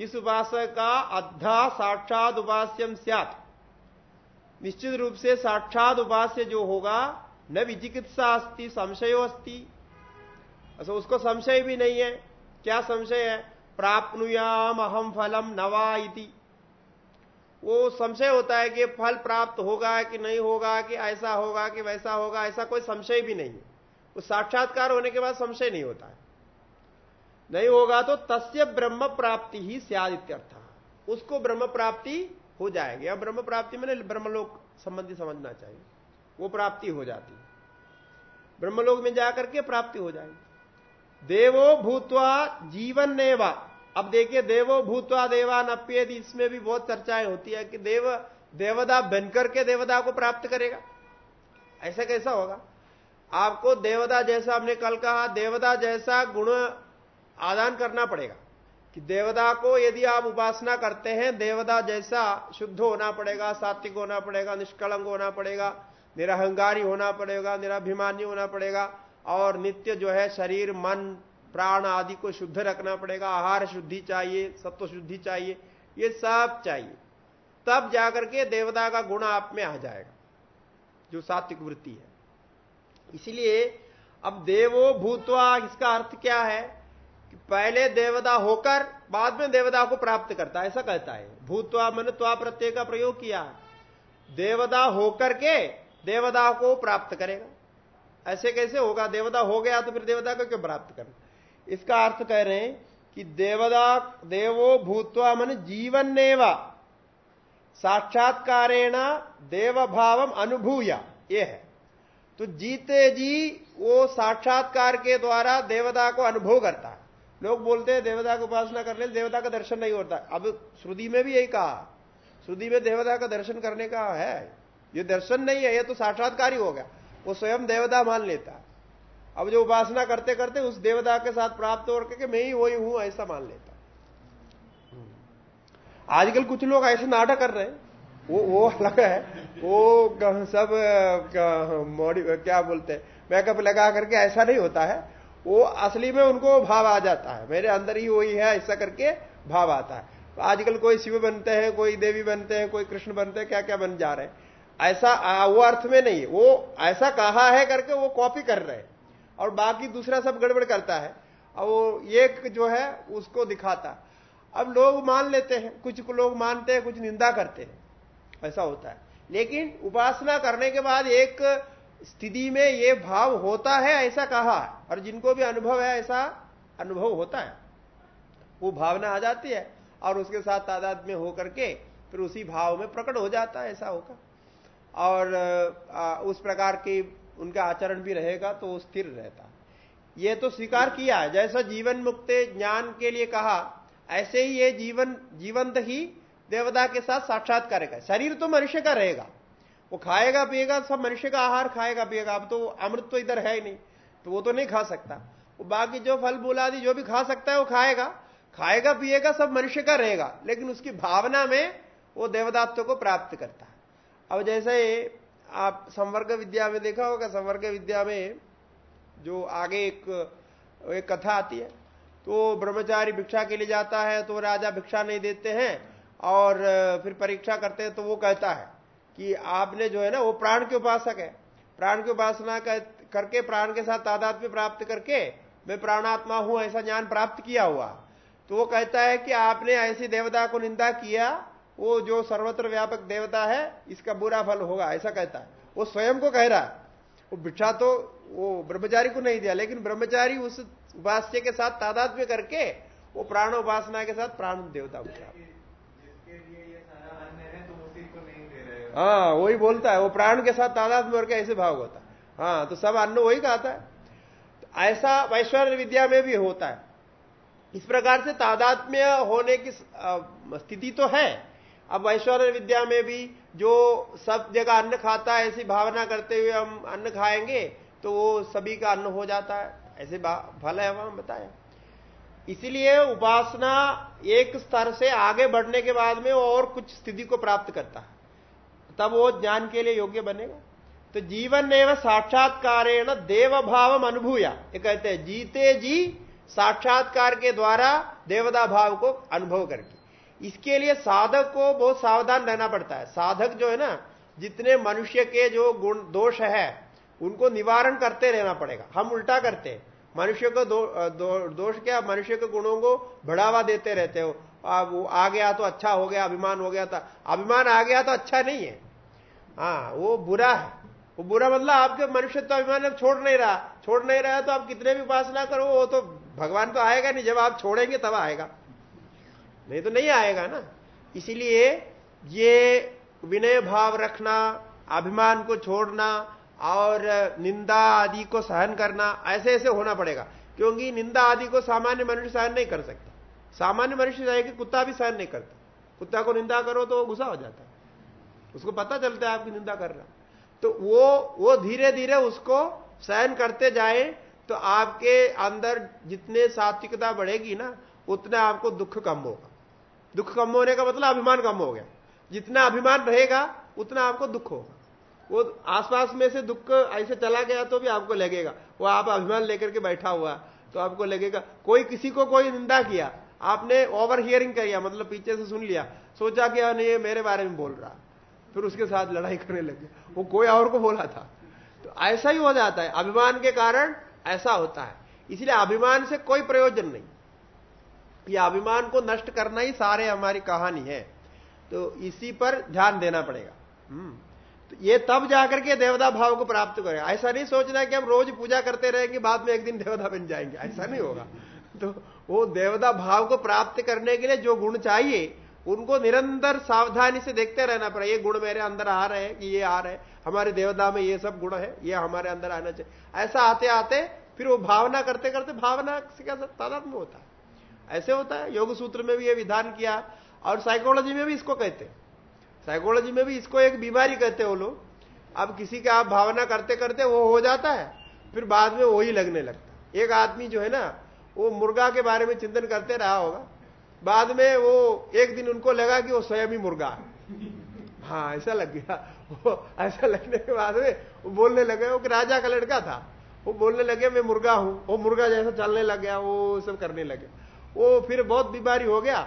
इस उपासक का अद्धा साक्षात उपास्यम सियात। निश्चित रूप से साक्षात उपास्य जो होगा, न विचिकित्सा अस्ति, संशयो अस्ति। अच्छा उसको संशय भी नहीं है। क्या संशय है? प्राप्नुयाम अहम फलम नवा इति। वो संशय होता है कि फल प्राप्त होगा कि नहीं होगा, कि ऐसा होगा, कि वैसा होगा, ऐसा कोई संशय भी नहीं है। वो साक्षात्कार होने के बाद संशय नहीं होता है। नहीं होगा तो तस्य ब्रह्म प्राप्ति ही सियादित्यर्थ। उसको ब्रह्म प्राप्ति हो जाएगी। अब ब्रह्म प्राप्ति मैंने ब्रह्मलोक संबंधी समझना चाहिए। वो प्राप्ति हो जाती है। ब्रह्मलोक में जाकर के प्राप्ति हो जाएगी। देवो भूतवा जीवन नेवा अब देखिए, देवो भूतवा देवान अप्येद, इसमें भी बहुत चर्चाएँ होती है कि देव देवदा बनकर के देवदा को प्राप्त करेगा। ऐसा कैसा होगा? आपको देवदा जैसा, हमने कल कहा देवदा जैसा गुण आदान करना पड़ेगा कि देवता को यदि आप उपासना करते हैं, देवता जैसा शुद्ध होना पड़ेगा, सात्विक होना पड़ेगा, निष्कलंक होना पड़ेगा निरहंगारी होना पड़ेगा, निराभिमानी होना पड़ेगा, और नित्य जो है शरीर, मन, प्राण आदि को शुद्ध रखना पड़ेगा, आहार शुद्धि चाहिए, सत्व शुद्धि चाहिए, ये सब चाहिए। तब जाकर के देवता का गुण आप में आ जाएगा, जो सात्विक वृत्ति है। इसलिए अब देवो भूतवा, इसका अर्थ क्या है? पहले देवता होकर बाद में देवता को प्राप्त करता है, ऐसा कहता है। भूतवा मन त्वा प्रत्यय का प्रयोग किया। देवता होकर के देवता को प्राप्त करेगा। ऐसे कैसे होगा? देवता हो गया तो फिर देवता को क्यों प्राप्त करना? इसका अर्थ कह रहे हैं कि देवदा देवो भूतवा, मन जीवन नेवा साक्षात्कारेण देव भाव अनुभूया। ये है। तो जीते जी वो साक्षात्कार के द्वारा देवता को अनुभव करता है। लोग बोलते हैं, देवता की उपासना करने देवता का दर्शन नहीं होता। अब श्रुति में भी यही कहा। श्रुति में देवता का दर्शन करने का है। ये दर्शन नहीं है, ये तो साक्षात्कार ही हो गया। वो स्वयं देवता मान लेता। अब जो उपासना करते करते उस देवता के साथ प्राप्त होकर करके मैं ही वही हूँ, ऐसा मान लेता। आजकल कुछ लोग ऐसे नाटक कर रहे हैं। वो वो अलग है। वो सब क्या बोलते हैं? मेकअप लगा करके ऐसा नहीं होता है। वो असली में उनको भाव आ जाता है। मेरे अंदर ही वही है, ऐसा करके भाव आता है। तो आजकल कोई शिव बनते हैं, कोई देवी बनते हैं, कोई कृष्ण बनते हैं क्या क्या बन जा रहे हैं। ऐसा वो अर्थ में नहीं है। वो ऐसा कहा है करके वो कॉपी कर रहे हैं। और बाकी दूसरा सब गड़बड़ करता है। और वो एक जो है, उसको दिखाता। अब लोग मान लेते हैं, कुछ लोग मानते हैं, कुछ निंदा करते हैं। ऐसा होता है। लेकिन उपासना करने के बाद एक स्थिति में ये भाव होता है, ऐसा कहा। और जिनको भी अनुभव है, ऐसा अनुभव होता है। वो भावना आ जाती है, और उसके साथ तादाद में होकर के फिर उसी भाव में प्रकट हो जाता है, ऐसा होगा। और उस प्रकार की उनका आचरण भी रहेगा तो वो स्थिर रहता ये तो स्वीकार किया है। जैसा जीवन मुक्त ज्ञान के लिए कहा, ऐसे ही ये जीवन, जीवंत ही देवता के साथ साक्षात्कार करेगा। शरीर तो मनुष्य का रहेगा। वो खाएगा, पिएगा, सब मनुष्य का आहार खाएगा, पिएगा। अब तो अमृत तो इधर है ही नहीं तो वो तो नहीं खा सकता। वो बाकी जो फल बुलादी जो भी खा सकता है, वो खाएगा। खाएगा, पिएगा, सब मनुष्य का रहेगा, लेकिन उसकी भावना में वो देवदात्व को प्राप्त करता है। अब जैसे आप संवर्ग विद्या में देखा होगा, संवर्ग विद्या में जो आगे एक एक कथा आती है तो ब्रह्मचारी भिक्षा के लिए जाता है तो राजा भिक्षा नहीं देते हैं, और फिर परीक्षा करते हैं तो वो कहता है कि आपने जो है ना, वो प्राण के उपासक है। प्राण की उपासना करके प्राण के साथ तादाद में प्राप्त करके मैं प्राणात्मा हूँ, ऐसा ज्ञान प्राप्त किया हुआ। तो वो कहता है कि आपने ऐसी देवता को निंदा किया, वो जो सर्वत्र व्यापक देवता है, इसका बुरा फल होगा, ऐसा कहता है। वो स्वयं को कह रहा है। वो भिक्षा तो वो ब्रह्मचारी को नहीं दिया, लेकिन ब्रह्मचारी उस उपास्य के साथ तादाद में करके वो प्राण उपासना के साथ प्राण देवता उठा हाँ वही बोलता है, वो प्राण के साथ तादाद में ऐसे भाव होता है? हाँ तो सब अन्न वही कहता है। तो ऐसा वैश्वर्य विद्या में भी होता है। इस प्रकार से तादात्म्य होने की स्थिति तो है। अब ऐश्वर्य विद्या में भी जो सब जगह अन्न खाता है, ऐसी भावना करते हुए हम अन्न खाएँगे तो वो सभी का अन्न हो जाता है। ऐसे फल है वहाँ बताया इसीलिए उपासना एक स्तर से आगे बढ़ने के बाद में और कुछ स्थिति को प्राप्त करता है। तब वो ज्ञान के लिए योग्य बनेगा। तो जीवन एवं साक्षात्कारेण देव भाव अनुभूया। ये कहते हैं जीते जी साक्षात्कार के द्वारा देवता भाव को अनुभव करके। इसके लिए साधक को बहुत सावधान रहना पड़ता है। साधक जो है ना जितने मनुष्य के जो गुण दोष है उनको निवारण करते रहना पड़ेगा। हम उल्टा करते हैं। मनुष्य को दो, दो, दोष क्या? मनुष्य के गुणों को बढ़ावा देते रहते हो। आ, वो आ गया तो अच्छा हो गया अभिमान हो गया था अभिमान आ गया तो अच्छा नहीं है। हाँ वो बुरा है। वो बुरा मतलब आपके मनुष्य तो अभिमान छोड़ नहीं रहा। छोड़ नहीं रहा तो आप कितने भी उपासना करो, वो तो भगवान तो आएगा नहीं। जब आप छोड़ेंगे तब आएगा। नहीं तो नहीं आएगा ना। इसीलिए ये विनय भाव रखना, अभिमान को छोड़ना और निंदा आदि को सहन करना, ऐसे ऐसे होना पड़ेगा। क्योंकि निंदा आदि को सामान्य मनुष्य सहन नहीं कर सकता। सामान्य मनुष्य चाहे कि कुत्ता भी सहन नहीं करता। कुत्ता को निंदा करो तो वो गुस्सा हो जाता है। उसको पता चलता है आपकी निंदा कर रहा तो वो वो धीरे धीरे उसको सहन करते जाए तो आपके अंदर जितने सात्विकता बढ़ेगी ना, उतना आपको दुख कम होगा। दुख कम होने का मतलब अभिमान कम हो गया। जितना अभिमान रहेगा, उतना आपको दुख होगा। वो आसपास में से दुख ऐसे चला गया तो भी आपको लगेगा। वो आप अभिमान लेकर के बैठा हुआ तो आपको लगेगा, कोई किसी को कोई निंदा किया, आपने ओवर हियरिंग किया मतलब पीछे से सुन लिया, सोचा कि नहीं मेरे बारे में बोल रहा। फिर उसके साथ लड़ाई करने लग गया। वो कोई और को बोला था। तो ऐसा ही हो जाता है। अभिमान के कारण ऐसा होता है। इसलिए अभिमान से कोई प्रयोजन नहीं। ये अभिमान को नष्ट करना ही सारे हमारी कहानी है। तो इसी पर ध्यान देना पड़ेगा। हम्म। तो ये तब जाकर के देवता भाव को प्राप्त करेगा ऐसा नहीं सोचना कि हम रोज पूजा करते रहेंगे बाद में एक दिन देवता बन जाएँगे। ऐसा नहीं होगा। तो वो देवता भाव को प्राप्त करने के लिए जो गुण चाहिए उनको निरंतर सावधानी से देखते रहना पड़ा। ये गुण मेरे अंदर आ रहे हैं कि ये आ रहे हैं। हमारे देवता में ये सब गुण है, ये हमारे अंदर आना चाहिए। ऐसा आते आते फिर वो भावना करते करते भावना से क्या तादात्म होता है। ऐसे होता है। योग सूत्र में भी ये विधान किया और साइकोलॉजी में भी इसको कहते साइकोलॉजी में भी इसको एक बीमारी कहते हैं वो लोग। अब किसी का आप भावना करते करते वो हो जाता है, फिर बाद में वही लगने लगता एक आदमी जो है ना, वो मुर्गा के बारे में चिंतन करते रहा होगा। बाद में वो एक दिन उनको लगा कि वो स्वयं ही मुर्गा है। हाँ ऐसा लग गया। वो ऐसा लगने के बाद में वो बोलने लगे, वो कि राजा का लड़का था। वो बोलने लगे, मैं मुर्गा हूँ। वो मुर्गा जैसा चलने लग गया, वो सब करने लगे। वो फिर बहुत बीमारी हो गया।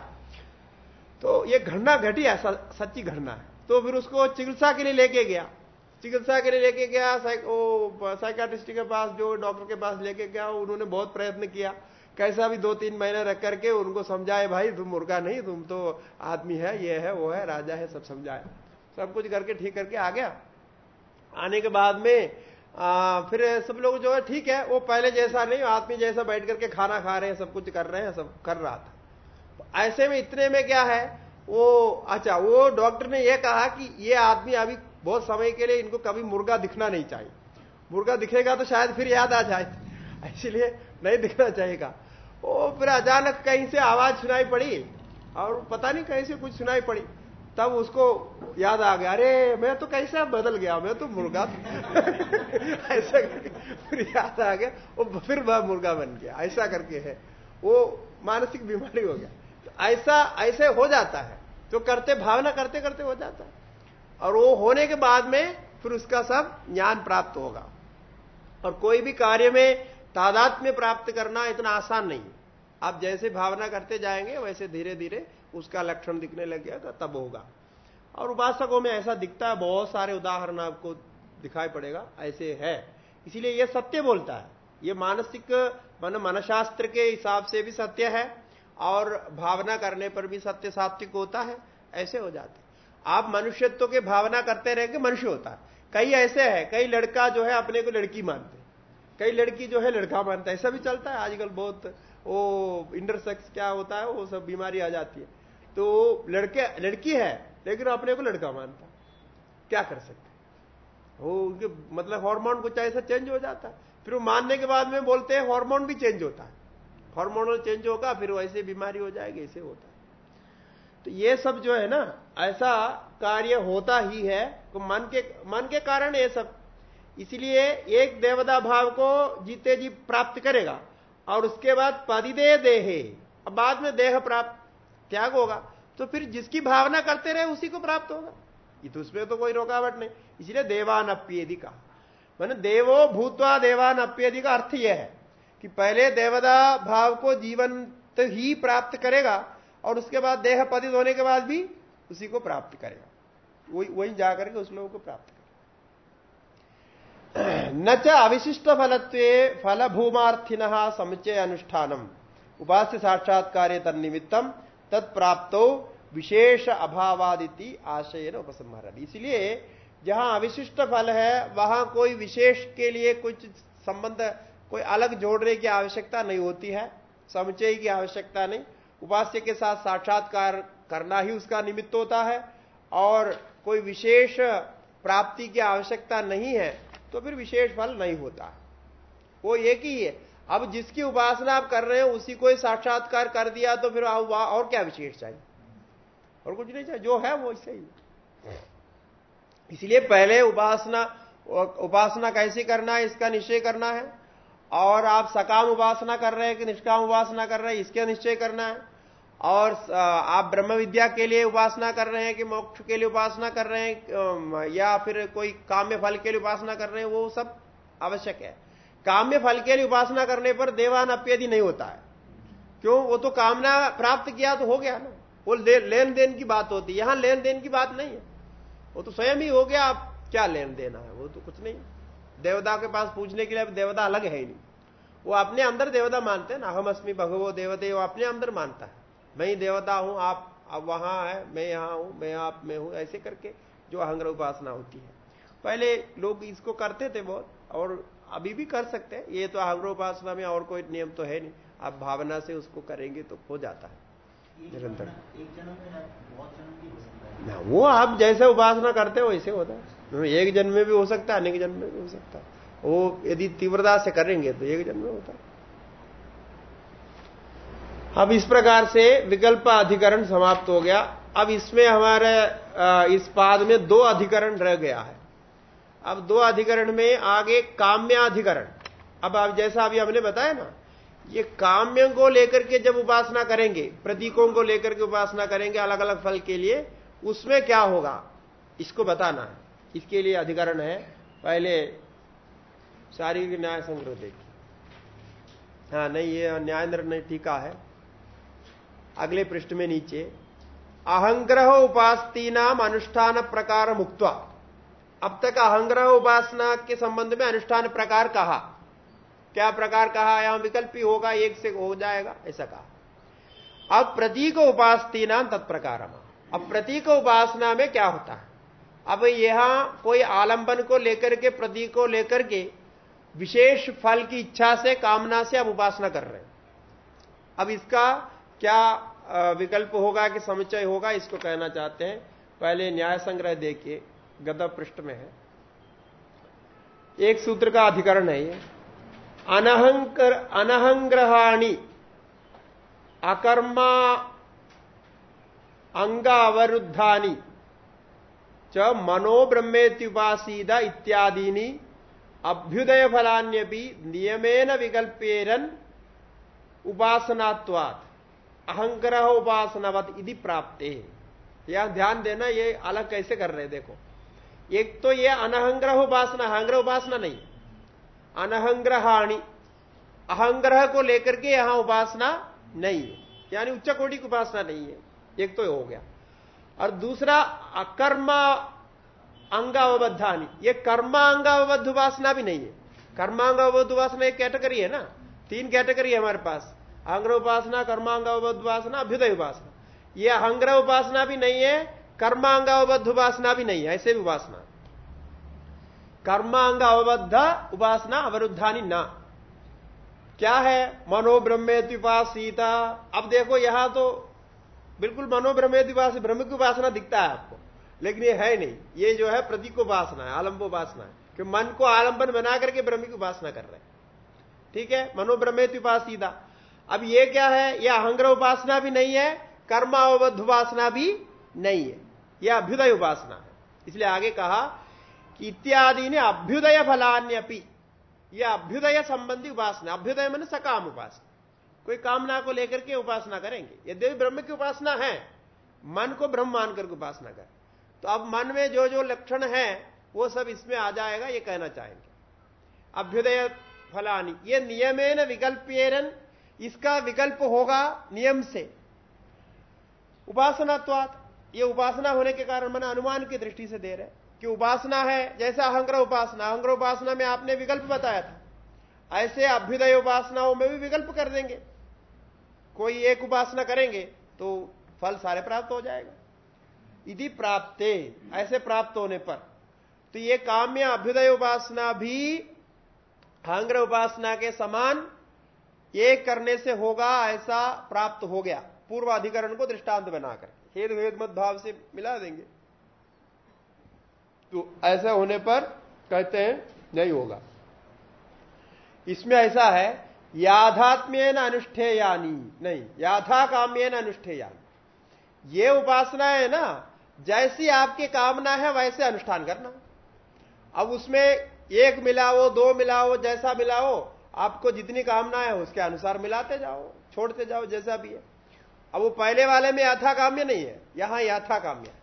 तो ये घटना घटी है सच्ची घटना है। तो फिर उसको चिकित्सा के लिए लेके गया। चिकित्सा के लिए लेके गया वो साइकाट्रिस्ट के पास, जो डॉक्टर के पास लेके गया, उन्होंने बहुत प्रयत्न किया। कैसा भी दो तीन महीने रख करके उनको समझाए भाई तुम मुर्गा नहीं तुम तो आदमी है ये है वो है राजा है सब समझाए। सब कुछ करके ठीक करके आ गया। आने के बाद में आ, फिर सब लोग जो है ठीक है वो पहले जैसा नहीं आदमी जैसा बैठ करके खाना खा रहे हैं सब कुछ कर रहे हैं सब कर रहा था। ऐसे में इतने में क्या है वो अच्छा वो डॉक्टर ने यह कहा कि ये आदमी अभी बहुत समय के लिए इनको कभी मुर्गा दिखना नहीं चाहिए। मुर्गा दिखेगा तो शायद फिर याद आ जाए। *laughs* इसलिए नहीं दिखना चाहिएगा। वो फिर अचानक कहीं से आवाज़ सुनाई पड़ी और पता नहीं कहीं से कुछ सुनाई पड़ी। तब उसको याद आ गया, अरे, मैं तो कैसे बदल गया, मैं तो मुर्गा *laughs* ऐसा करके फिर याद आ गया वो फिर वह मुर्गा बन गया। ऐसा करके है। वो मानसिक बीमारी हो गया। तो ऐसा, ऐसे हो जाता है। तो करते, भावना करते करते हो जाता है। और वो होने के बाद में फिर उसका सब ज्ञान प्राप्त होगा। और कोई भी कार्य में तादात में प्राप्त करना इतना आसान नहीं आप जैसे भावना करते जाएँगे, वैसे धीरे धीरे उसका लक्षण दिखने लग गया तब होगा। और उपासकों में ऐसा दिखता है, बहुत सारे उदाहरण आपको दिखाई पड़ेगा, ऐसे है। इसीलिए यह सत्य बोलता है। ये मानसिक मन, मनशास्त्र के हिसाब से भी सत्य है और भावना करने पर भी सत्य सात्विक होता है, ऐसे हो जाते आप मनुष्यत्व के भावना करते रहेंगे मनुष्य होता है। कई ऐसे है, कई लड़का जो है अपने को लड़की मानते कई लड़की जो है लड़का मानता है, ऐसा भी चलता है। आजकल बहुत वो इंटरसेक्स क्या होता है, वो सब बीमारी आ जाती है। तो लड़के, लड़की है, लेकिन अपने को लड़का मानता क्या कर सकते वो उनके मतलब हार्मोन कुछ ऐसा चेंज हो जाता है। फिर वो मानने के बाद में बोलते हैं हार्मोन भी चेंज होता है। हार्मोनल चेंज होगा, फिर वैसे बीमारी हो जाएगी, ऐसे होता है। तो ये सब जो है ना, ऐसा कार्य होता ही है। तो मन के मन के कारण ये सब इसलिए एक देवता भाव को जीते जी प्राप्त करेगा और उसके बाद पदिदे देहे। अब बाद में देह प्राप्त, त्याग होगा। तो फिर जिसकी भावना करते रहे, उसी को प्राप्त होगा। ये तो उसमें तो कोई रुकावट नहीं। इसलिए देवान अप्यदि का मैंने देवो भूतवा देवान अप्यदि का अर्थ यह है कि पहले देवदा भाव को जीवन तो ही प्राप्त करेगा और उसके बाद देह पतित होने के बाद भी उसी को प्राप्त करेगा। वही वही जाकर के उस लोगों को प्राप्त न च अविशिष्ट फलत्व फल भूमार्थिन समुचय अनुष्ठानम उपास्य साक्षात्कार तन्निमित्तम तत्प्राप्त विशेष अभावादिति आशय न उपसंहार इसलिए जहाँ अविशिष्ट फल है, वहाँ कोई विशेष के लिए कुछ संबंध, कोई अलग जोड़ने की आवश्यकता नहीं होती है समुचय की आवश्यकता नहीं। उपास्य के साथ साक्षात्कार करना ही उसका निमित्त होता है और कोई विशेष प्राप्ति की आवश्यकता नहीं है तो फिर विशेष फल नहीं होता। वो एक ही है। अब जिसकी उपासना आप कर रहे हैं, उसी को साक्षात्कार कर दिया तो फिर और क्या विशेष चाहिए? और कुछ नहीं चाहिए। जो है वो इससे ही। इसलिए पहले उपासना उपासना कैसे करना है, इसका निश्चय करना है। और आप सकाम उपासना कर रहे हैं कि निष्काम उपासना कर रहे हैं, इसका निश्चय करना है। और आप ब्रह्म विद्या के लिए उपासना कर रहे हैं कि मोक्ष के लिए उपासना कर रहे हैं या फिर कोई काम्य फल के लिए उपासना कर रहे हैं, वो सब आवश्यक है। काम्य फल के लिए उपासना करने पर देवान अप्यदि नहीं होता है। क्यों? वो तो कामना प्राप्त किया तो हो गया ना। वो लेन देन की बात होती है। यहाँ लेन देन की बात नहीं है। वो तो स्वयं ही हो गया, आप क्या लेन देना है? वो तो कुछ नहीं देवता के पास पूछने के लिए अब देवता अलग है ही नहीं। वो अपने अंदर देवता मानते हैं ना। अहम अस्मी भगवो देवते, वो अपने अंदर मानता है। मैं ही देवता हूँ आप अब वहाँ है मैं यहाँ हूँ मैं आप में हूँ ऐसे करके जो अहंग्र उपासना होती है। पहले लोग इसको करते थे बहुत और अभी भी कर सकते हैं। ये तो अहंग्र उपासना में और कोई नियम तो है नहीं। आप भावना से उसको करेंगे तो हो जाता है। निरंतर। ना वो आप जैसे उपासना करते हो वैसे होता है। एक जन्म में भी हो सकता है अनेक जन्म में भी हो सकता है। वो यदि तीव्रता से करेंगे तो एक जन्म में होता है। अब इस प्रकार से विकल्प अधिकरण समाप्त हो गया। अब इसमें हमारे इस पाद में दो अधिकरण रह गया है। अब दो अधिकरण में आगे काम्याधिकरण। अब आप, जैसा अभी हमने बताया ना, ये काम्य को लेकर के जब उपासना करेंगे, प्रतीकों को लेकर के उपासना करेंगे अलग अलग फल के लिए, उसमें क्या होगा? इसको बताना है। इसके लिए अधिकरण है। पहले शारीरिक न्याय संग्रह देखिए हाँ नहीं, ये न्याय निर्णय टीका है। अगले पृष्ठ में नीचे, अहंग्रह उपास्ती नाम अनुष्ठान प्रकार मुक्त अब तक अहंग्रह उपासना के संबंध में अनुष्ठान प्रकार कहा। क्या प्रकार कहा? यहाँ विकल्प ही होगा, एक से हो जाएगा, ऐसा कहा। अब प्रतीक उपासती नाम तत्प्रकार अब प्रतीक उपासना में क्या होता है? अब यहाँ कोई आलंबन को लेकर के, प्रतीक को लेकर के विशेष फल की इच्छा से, कामना से आप उपासना कर रहे हैं। अब इसका क्या विकल्प होगा कि समुचय होगा, इसको कहना चाहते हैं। पहले न्याय संग्रह देखिए गदा पृष्ठ में है। एक सूत्र का अधिकरण है ये। अनहंकर, अनहंग्रहाणी, अकर्मा, अंगावरुद्धानी, च मनोब्रह्मेत्युपासीद इत्यादीनी अभ्युदय फलान्य भी नियमेन विकल्पेरन उपासनात्वात्। अहंग्रह उपासनावत यदि प्राप्त। यहाँ ध्यान देना, ये अलग कैसे कर रहे देखो। एक तो ये अनहंग्रह उपासना, अहंग्रह उपासना नहीं। अनहंग्रहाणी, अहंग्रह को लेकर के यहाँ उपासना नहीं। है यानी उच्च कोटि की उपासना नहीं है। एक तो हो गया। और दूसरा, अकर्मा अंगावबद्धानी। ये कर्मांगावबद्ध उपासना भी नहीं है। कर्मांगावबद्ध उपासना एक कैटेगरी है ना? तीन कैटेगरी है हमारे पास। अंग्र उपासना कर्मांगावबद्ध उपासना अभ्युदय उपासना ये अहंग्रह उपासना भी नहीं है कर्मांगावबद्ध उपासना भी नहीं है, ऐसे भी उपासना। कर्मांग अवबद्ध उपासना अवरुद्धानी ना। क्या है? मनोब्रह्मेद उपासीता। अब देखो, यहाँ तो बिल्कुल मनोब्रह्मेद उपास ब्रह्म की उपासना दिखता है आपको, लेकिन ये है नहीं। ये जो है प्रतीक उपासना है, आलम्ब उपासना है, कि मन को आलंबन बना करके ब्रह्म की उपासना कर रहे हैं। ठीक है? मनोब्रह्मेत उपासीता। अब ये क्या है? यह अहंग्रह उपासना भी नहीं है कर्मावबद्ध उपासना भी नहीं है। यह अभ्युदय उपासना है। इसलिए आगे कहा कि इत्यादि ने अभ्युदय फलान्यपि यह अभ्युदय संबंधी उपासना, अभ्युदय मन सकाम उपासना। कोई कामना को लेकर के उपासना करेंगे। यद्यपि ब्रह्म की उपासना है। मन को ब्रह्म मानकर के उपासना करें। तो अब मन में जो जो लक्षण है, वो सब इसमें आ जाएगा, ये कहना चाहेंगे। अभ्युदय फलानी, ये नियमेन विकल्पेरन इसका विकल्प होगा नियम से। उपासनात्वात, ये उपासना होने के कारण मैंने अनुमान की दृष्टि से दे रहे कि उपासना है, जैसा अहंग्र उपासना। अहंग्र उपासना में आपने विकल्प बताया था। ऐसे अभ्युदय उपासनाओं में भी विकल्प कर देंगे। कोई एक उपासना करेंगे तो फल सारे प्राप्त हो जाएगा। यदि प्राप्त, ऐसे प्राप्त होने पर। तो ये काम्य अभ्युदय उपासना भी हांग्र उपासना के समान एक करने से होगा ऐसा प्राप्त हो गया। पूर्व अधिकरण को दृष्टांत बनाकर। हेद वेद मत भाव से मिला देंगे। तो ऐसा होने पर कहते हैं, नहीं होगा। इसमें ऐसा है याथात्म्य अनुष्ठेयानी। नहीं याथा काम्य अनुष्ठेयानी। ये उपासना है ना, जैसी आपकी कामना है वैसे अनुष्ठान करना। अब उसमें एक मिलाओ, दो मिलाओ, जैसा मिलाओ आपको जितनी कामना है, उसके अनुसार मिलाते जाओ, छोड़ते जाओ, जैसा भी है। अब वो पहले वाले में यथा काम्य नहीं है, यहाँ याथा काम्य है।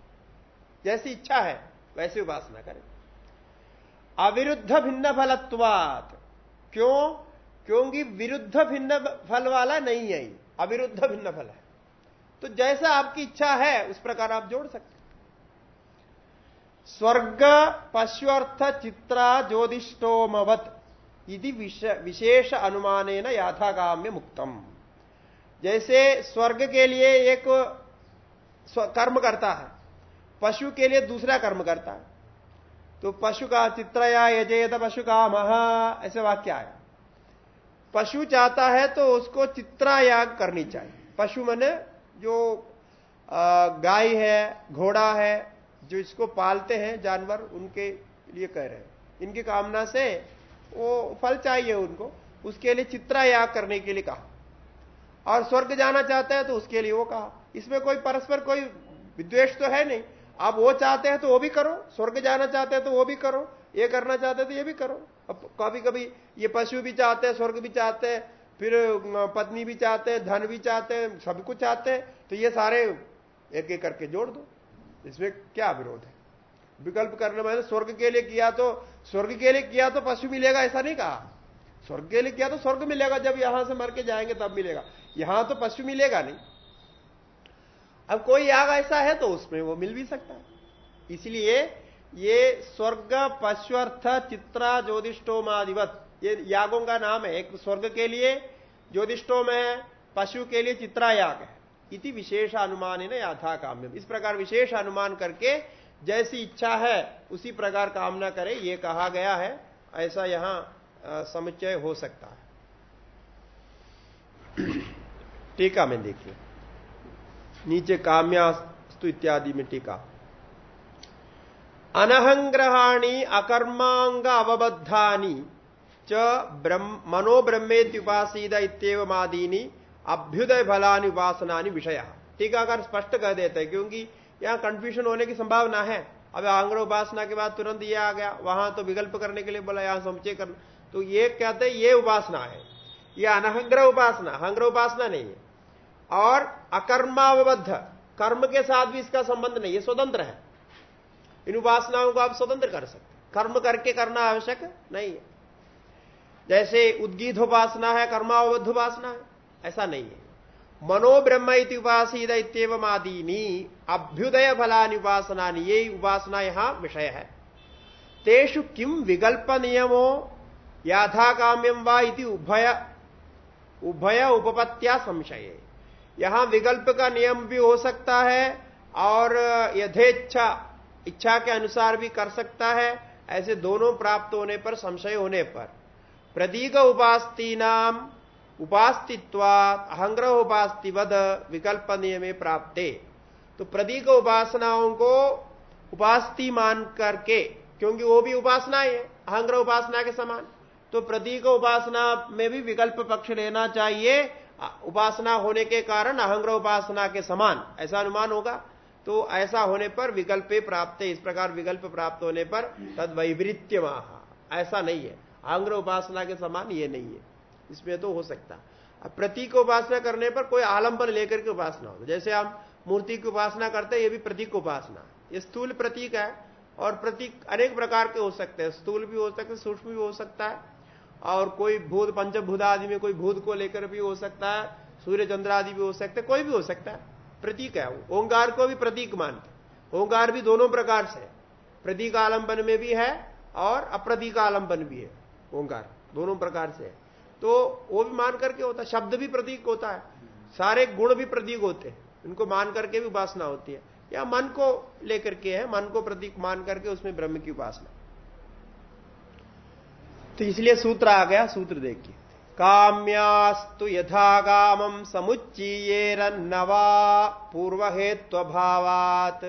जैसी इच्छा है, वैसी उपासना करें। अविरुद्ध भिन्न फलत्वात। क्यों? क्योंकि विरुद्ध भिन्न फल वाला नहीं है अविरुद्ध भिन्न फल है। तो जैसा आपकी इच्छा है, उस प्रकार आप जोड़ सकते स्वर्ग पश्वर्थ चित्रा ज्योतिषोमवत यदि विशेष अनुमान याथाकाम्य मुक्तम। जैसे स्वर्ग के लिए एक कर्म करता है, पशु के लिए दूसरा कर्म करता है। तो पशु का चित्रया यजेत पशु का महा ऐसे वाक्य आया पशु चाहता है तो उसको चित्रा याग करनी चाहिए। पशु मने जो गाय है, घोड़ा है, जो इसको पालते हैं जानवर, उनके लिए कह रहे हैं। इनकी कामना से वो फल चाहिए उनको, उसके लिए चित्रा याग करने के लिए कहा। और स्वर्ग जाना चाहता है तो उसके लिए वो कहा। इसमें कोई परस्पर कोई विद्वेष तो है नहीं। आप वो चाहते हैं तो वो भी करो, स्वर्ग जाना चाहते हैं तो वो भी करो, ये करना चाहते हैं तो ये भी करो। अब कभी कभी ये पशु भी चाहते हैं, स्वर्ग भी चाहते हैं, फिर पत्नी भी चाहते हैं, धन भी चाहते हैं, सब कुछ चाहते हैं तो ये सारे एक एक करके जोड़ दो। इसमें क्या विरोध है? विकल्प करने में स्वर्ग के लिए किया तो स्वर्ग के लिए किया तो पशु मिलेगा, ऐसा नहीं कहा। स्वर्ग के लिए किया तो स्वर्ग मिलेगा, जब यहाँ से मर के जाएँगे तब मिलेगा। यहाँ तो पशु मिलेगा नहीं। अब कोई याग ऐसा है तो उसमें वो मिल भी सकता है। इसलिए ये स्वर्ग पश्वर्थ चित्रा ज्योतिषोमादिवत ये यागों का नाम है। एक स्वर्ग के लिए ज्योतिषोम है, पशु के लिए चित्रा याग है। इति विशेष अनुमान है ना याथा काम्य इस प्रकार विशेष अनुमान करके जैसी इच्छा है, उसी प्रकार कामना करे, ये कहा गया है, ऐसा यहाँ समुच्चय हो सकता है। टीका में देखिए। नीचे काम्यास्तु इत्यादि में टीका। अनहंग्रहाणी अकर्मांग अवबद्धानी च मनोब्रह्मेत्युपासीद इतमादीनी अभ्युदय फलानि उपासनानि विषय। टीकाकार स्पष्ट कह देते हैं, क्योंकि यहाँ कंफ्यूजन होने की संभावना है। अब आंग्र उपासना के बाद तुरंत ये आ गया। वहाँ तो विकल्प करने के लिए बोला, यहाँ समुचय करना। तो ये कहते ये उपासना है। ये अनहंग्रह उपासना, हंग्र उपासना नहीं है। और अकर्मावबद्ध, कर्म के साथ भी इसका संबंध नहीं है स्वतंत्र है। इन उपासनाओं को आप स्वतंत्र कर सकते कर्म करके करना आवश्यक नहीं है। जैसे उद्गीत उपासना है, कर्मावबद्ध उपासना है, ऐसा नहीं है। मनोब्रह्म उपासीद इतम आदीनी अभ्युदय फलानि उपासना ये उपासना यहाँ विषय। है तेषु किम विकल्प नियमो याथा काम्यम वा इति उभय उभय उपपत्या संशय। यहाँ विकल्प का नियम भी हो सकता है और यथेच्छा, इच्छा के अनुसार भी कर सकता है, ऐसे दोनों प्राप्त होने पर, संशय होने पर। प्रतीक उपास्ती नाम उपास्तित्वात, अहंग्रह उपास्तिवद विकल्प नियमे प्राप्ते। तो प्रतीक उपासनाओं को उपास्ति मान करके, क्योंकि वो भी उपासना है अहंग्रह उपासना के समान। तो प्रतीक उपासना में भी विकल्प पक्ष लेना चाहिए उपासना होने के कारण अहंग्रह उपासना के समान। ऐसा अनुमान होगा। तो ऐसा होने पर विकल्प प्राप्त इस प्रकार विकल्प प्राप्त होने पर तद वैवृत्य ऐसा नहीं है। अहंग्रह उपासना के समान ये नहीं है। इसमें तो हो सकता। अब प्रतीक उपासना करने पर कोई आलंबन लेकर के उपासना हो। जैसे हम मूर्ति की उपासना करते हैं, ये भी प्रतीक उपासना। ये स्थूल प्रतीक है और प्रतीक अनेक प्रकार के हो सकते हैं। स्थूल भी हो सकते हैं, सूक्ष्म भी हो सकता है और कोई भूत, पंचभूत आदि में कोई भूत को लेकर भी हो सकता है, सूर्य चंद्र आदि भी हो सकते कोई भी हो सकता है। प्रतीक है ओंकार को भी प्रतीक मानते ओंकार भी दोनों प्रकार से प्रतीक आलंबन में भी है और अप्रतीक आलंबन भी है। ओंकार दोनों प्रकार से है। तो वो भी मान करके होता है, शब्द भी प्रतीक होता है, सारे गुण भी प्रतीक होते हैं, इनको मान करके भी उपासना होती है। या मन को लेकर के है, मन को प्रतीक मान करके उसमें ब्रह्म की उपासना। तो इसलिए सूत्र आ गया, सूत्र देखिए। काम्यास्तु यथागामम समुच्चीयेरन्नवा पूर्वहेत्वभावात्।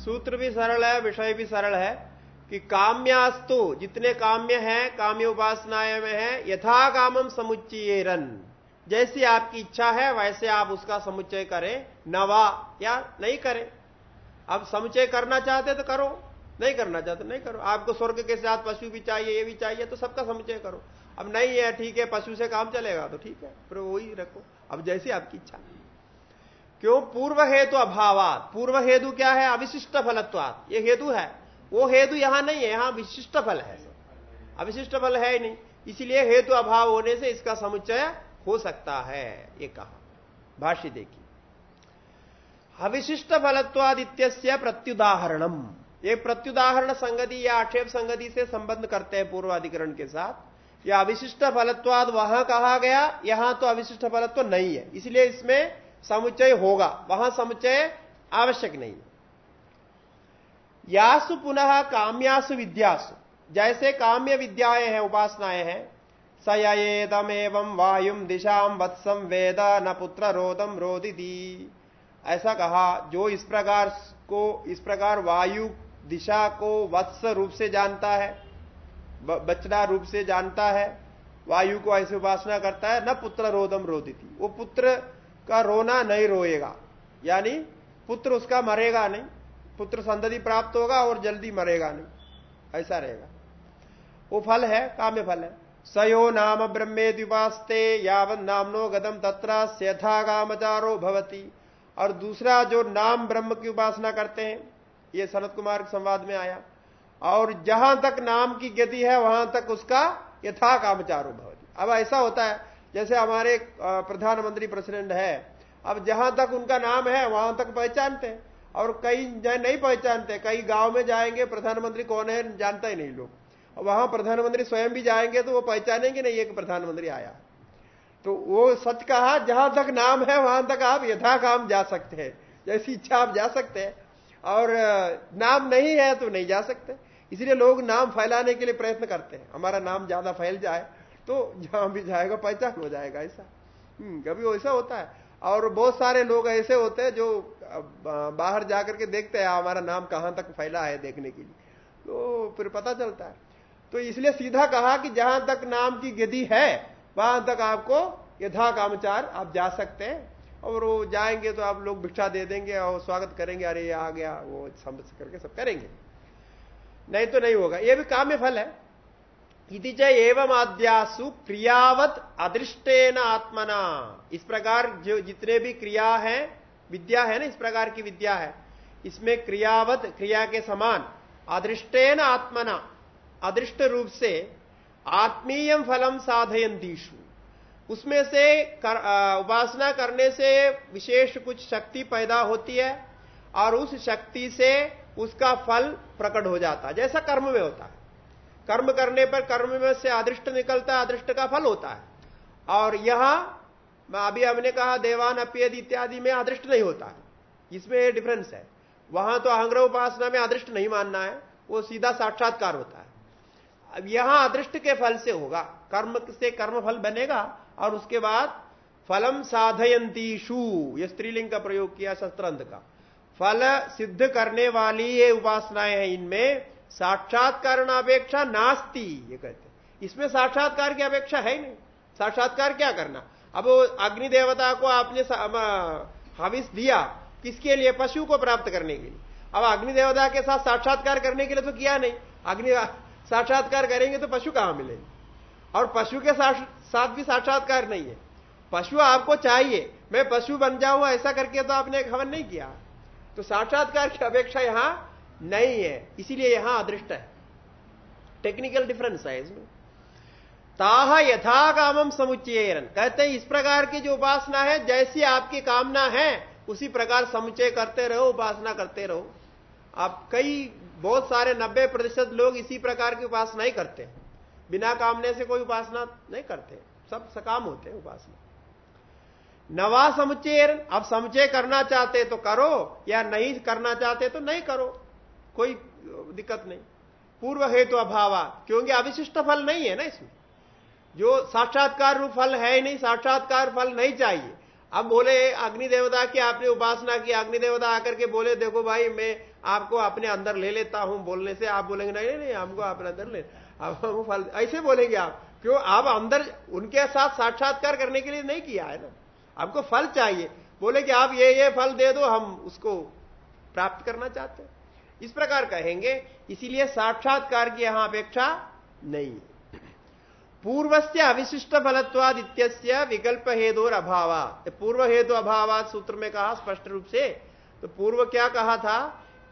सूत्र भी सरल है, विषय भी सरल है कि काम्यास्तु, जितने काम्य हैं काम्य उपासनाएँ में है, यथा कामम समुच्चय रन जैसी आपकी इच्छा है, वैसे आप उसका समुच्चय करें नवा या नहीं करें। अब समुच्चय करना चाहते तो करो, नहीं करना चाहते नहीं करो। आपको स्वर्ग के साथ पशु भी चाहिए, ये भी चाहिए तो सबका समुच्चय करो। अब नहीं है, ठीक है, पशु से काम चलेगा तो ठीक है, फिर वही रखो। अब जैसी आपकी इच्छा। क्यों? पूर्व हेतु अभावात। पूर्व हेतु क्या है? अविशिष्ट फलत्वात। ये हेतु है। वो हेतु यहाँ नहीं है, यहाँ विशिष्ट फल है। अविशिष्ट फल है ही नहीं। इसलिए हेतु अभाव होने से इसका समुच्चय हो सकता है, ये कहा। भाष्य देखिए। अविशिष्ट फलत्वादित्य प्रत्युदाहरणम। ये प्रत्युदाहरण संगति या आक्षेप संगति से संबंध करते हैं पूर्वाधिकरण के साथ। यह अविशिष्ट फलत्वाद वहाँ कहा गया, यहाँ तो अविशिष्ट फलत्व नहीं है। इसलिए इसमें समुच्चय होगा, वहाँ समुच्चय आवश्यक नहीं। यासु पुनः काम्यासु विद्यासु, जैसे काम्य विद्याएँ हैं, उपासनाएँ हैं सयेदम एवं वायुम दिशाम वत्सम वेद न पुत्र रोदम रोदिति। ऐसा कहा, जो इस प्रकार को, इस प्रकार वायु दिशा को वत्स रूप से जानता है बचना रूप से जानता है, वायु को ऐसे उपासना करता है, न पुत्र रोदम रोदिति। वो पुत्र का रोना नहीं रोएगा। यानी पुत्र उसका मरेगा नहीं, पुत्र संतति प्राप्त होगा और जल्दी मरेगा नहीं। ऐसा रहेगा। वो फल है, काम्य फल है। सयो नाम ब्रह्मेद्युपास्ते यावन नामनो गदम तत्र स्यथा कामचारो भवती। और दूसरा जो नाम ब्रह्म की उपासना करते हैं, ये सनत कुमार संवाद में आया। और जहाँ तक नाम की गति है, वहाँ तक उसका यथा कामचारो भवती। अब ऐसा होता है जैसे हमारे प्रधानमंत्री प्रेसिडेंट है, अब जहाँ तक उनका नाम है, वहाँ तक पहचानते हैं। और कई नहीं पहचानते कई गाँव में जाएँगे, प्रधानमंत्री कौन है, जानता ही नहीं लोग। वहाँ प्रधानमंत्री स्वयं भी जाएँगे तो वो पहचानेंगे नहीं, एक प्रधानमंत्री आया। तो वो सच कहा, जहाँ तक नाम है, वहाँ तक आप यथा काम जा सकते हैं, जैसी इच्छा आप जा सकते हैं। और नाम नहीं है तो नहीं जा सकते। इसलिए लोग नाम फैलाने के लिए प्रयत्न करते हैं। हमारा नाम ज़्यादा फैल जाए तो जहाँ भी जाएगा पहचान हो जाएगा ऐसा। हम्म, कभी वैसा होता है। और बहुत सारे लोग ऐसे होते हैं जो बाहर जाकर के देखते हैं हमारा नाम कहाँ तक फैला है देखने के लिए? तो फिर पता चलता है। तो इसलिए सीधा कहा कि जहाँ तक नाम की गति है वहाँ तक आपको यथा कामचार आप जा सकते हैं। और वो जाएँगे तो आप लोग भिक्षा दे देंगे और स्वागत करेंगे अरे ये आ गया वो समझ करके सब करेंगे। नहीं तो नहीं होगा। ये भी काम्य फल है। इति च एवं आद्यासु क्रियावत अदृष्टेन आत्मना। इस प्रकार जो जितने भी क्रिया है विद्या है ना इस प्रकार की विद्या है। इसमें क्रियावत क्रिया के समान अदृष्टेन आत्मना। अदृष्ट रूप से आत्मीय फलम साधयंतीशु उसमें से कर, आ, उपासना करने से विशेष कुछ शक्ति पैदा होती है और उस शक्ति से उसका फल प्रकट हो जाता है। जैसा कर्म में होता है। कर्म करने पर कर्म में से अदृष्ट निकलता है अदृष्ट का फल होता है। और यहाँ अभी हमने कहा, देवान अपेद इत्यादि में अदृष्ट नहीं होता है। इसमें डिफरेंस है। वहाँ तो अहंग्रह उपासना में अदृष्ट नहीं मानना है, वो सीधा साक्षात्कार होता है। अब यहाँ अदृष्ट के फल से होगा। कर्म से कर्म फल बनेगा, और उसके बाद फलम साधयंतीशु ये स्त्रीलिंग का प्रयोग किया शस्त्रंत का। फल सिद्ध करने वाली ये उपासनाएँ हैं इनमें साक्षात्कार अपेक्षा नास्ती, ये कहते इसमें साक्षात्कार की अपेक्षा है ही नहीं। साक्षात्कार क्या करना? अब अग्नि देवता को आपने हविस दिया, किसके लिए? पशु को प्राप्त करने के लिए। अब अग्नि देवता के साथ साक्षात्कार करने के लिए तो किया नहीं। अग्नि साक्षात्कार करेंगे तो पशु कहाँ मिलेंगे? और पशु के साथ भी साक्षात्कार नहीं है। पशु आपको चाहिए, मैं पशु बन जाऊँ, ऐसा करके तो आपने हवन नहीं किया। तो साक्षात्कार की अपेक्षा यहाँ नहीं है, इसीलिए यहाँ अदृष्ट है। टेक्निकल डिफरेंस है इसमें। ताह यथा कामम समुच्चयन कहते हैं, इस प्रकार की जो उपासना है, जैसी आपकी कामना है, उसी प्रकार समुच्चय करते रहो, उपासना करते रहो। आप कई, बहुत सारे नब्बे प्रतिशत लोग इसी प्रकार की उपासना ही करते हैं। बिना कामने से कोई उपासना नहीं करते। सब सकाम होते हैं उपासना। नवा समुच्चय अब समुचय करना चाहते तो करो, या नहीं करना चाहते तो नहीं करो। कोई दिक्कत नहीं। पूर्व हेतु अभाव क्योंकि अविशिष्ट फल नहीं है ना इसमें। जो साक्षात्कार रूप फल है ही नहीं, साक्षात्कार फल नहीं चाहिए। अब बोले अग्नि देवता की, आपने उपासना की, अग्नि देवता आकर के बोले, देखो भाई, मैं आपको अपने अंदर ले लेता हूँ। बोलने से आप बोलेंगे, नहीं नहीं, हमको अपने अंदर ले, अब हम फल, ऐसे बोलेंगे आप। क्यों? आप अंदर उनके साथ साक्षात्कार करने के लिए नहीं किया है ना। आपको फल चाहिए। बोले कि आप ये ये फल दे दो, हम उसको प्राप्त करना चाहते हैं। इस प्रकार कहेंगे, इसीलिए साक्षात्कार की यहाँ अपेक्षा नहीं। पूर्व से अविशिष्ट फलत्वाद इत्यस्य विकल्प हेतु अभाव पूर्व हेतु अभाव सूत्र में कहा स्पष्ट रूप से तो पूर्व क्या कहा था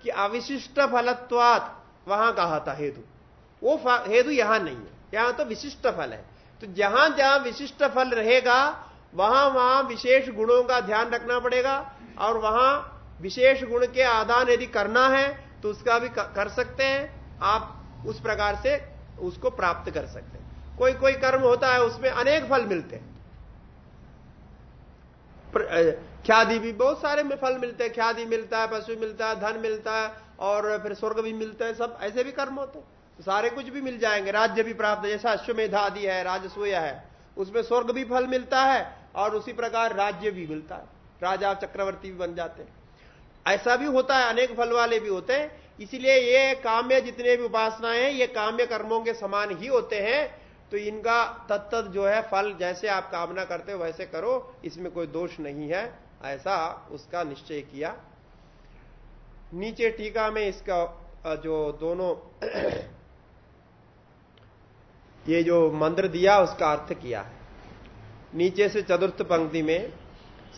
कि अविशिष्ट फलत्वाद वहाँ कहा था हेतु। वो हेतु यहाँ नहीं है। यहाँ तो विशिष्ट फल है। तो जहाँ जहाँ विशिष्ट फल रहेगा, वहाँ वहाँ विशेष गुणों का ध्यान रखना पड़ेगा, और वहाँ विशेष गुण के आदान यदि करना है तो उसका भी कर सकते हैं, आप उस प्रकार से उसको प्राप्त कर सकते हैं। कोई कोई कर्म होता है, उसमें अनेक फल मिलते हैं। ख्यादि भी बहुत सारे में फल मिलते हैं। ख्यादि मिलता है, पशु मिलता है, धन मिलता है, और फिर स्वर्ग भी मिलता है, सब ऐसे भी कर्म होते हैं। तो सारे कुछ भी मिल जाएँगे। राज्य भी प्राप्त जैसा अश्वमेधा आदि है, राजसूय है, उसमें स्वर्ग भी फल मिलता है, और उसी प्रकार राज्य भी मिलता है। राजा चक्रवर्ती भी बन जाते हैं। ऐसा भी होता है, अनेक फल वाले भी होते हैं। इसलिए ये काम्य जितने भी उपासनाएँ हैं, ये काम्य कर्मों के समान ही होते हैं। तो इनका तत्त जो है, फल जैसे आप कामना करते हो, वैसे करो, इसमें कोई दोष नहीं है। ऐसा उसका निश्चय किया। नीचे टीका में इसका जो दोनों, *clears throat* ये जो मंत्र दिया, उसका अर्थ किया है। नीचे से चतुर्थ पंक्ति में,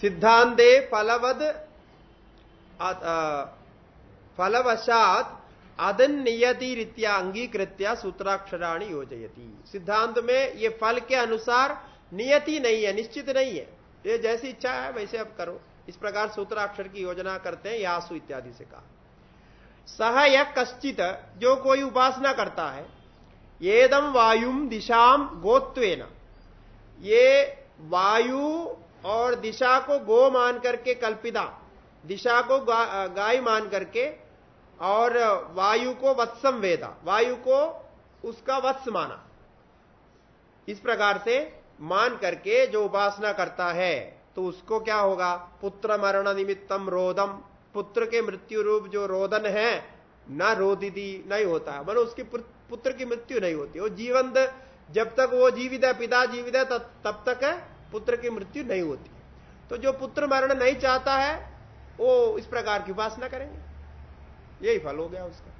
सिद्धांते फलवद फलवशात अदन नियति रीत्या अंगीकृत्या सूत्राक्षराणी योजयती। सिद्धांत में ये फल के अनुसार नियति नहीं है, निश्चित नहीं है। ये जैसी इच्छा है, वैसे अब करो। इस प्रकार सूत्राक्षर की योजना करते हैं, यासु इत्यादि से कहा। सह या कश्चित, जो कोई उपासना करता है येदम वायुम दिशाम गोत्वेन। ये वायु और दिशा को गो मान करके कल्पिता। दिशा को गा, गाय मान करके और वायु को वत्सम वेदा। वायु को उसका वत्स माना। इस प्रकार से मान करके जो उपासना करता है तो उसको क्या होगा? पुत्र मरण निमित्तम रोदम। पुत्र के मृत्यु रूप जो रोदन है न रोदिदी नहीं होता। है मतलब उसकी पुत्र की मृत्यु नहीं होती। वो जीवंत जब तक वो जीवित है पिता जीवित है तब तक पुत्र की मृत्यु नहीं होती। तो जो पुत्र मरण नहीं चाहता है वो इस प्रकार की उपासना करेंगे। यही फल हो गया उसका।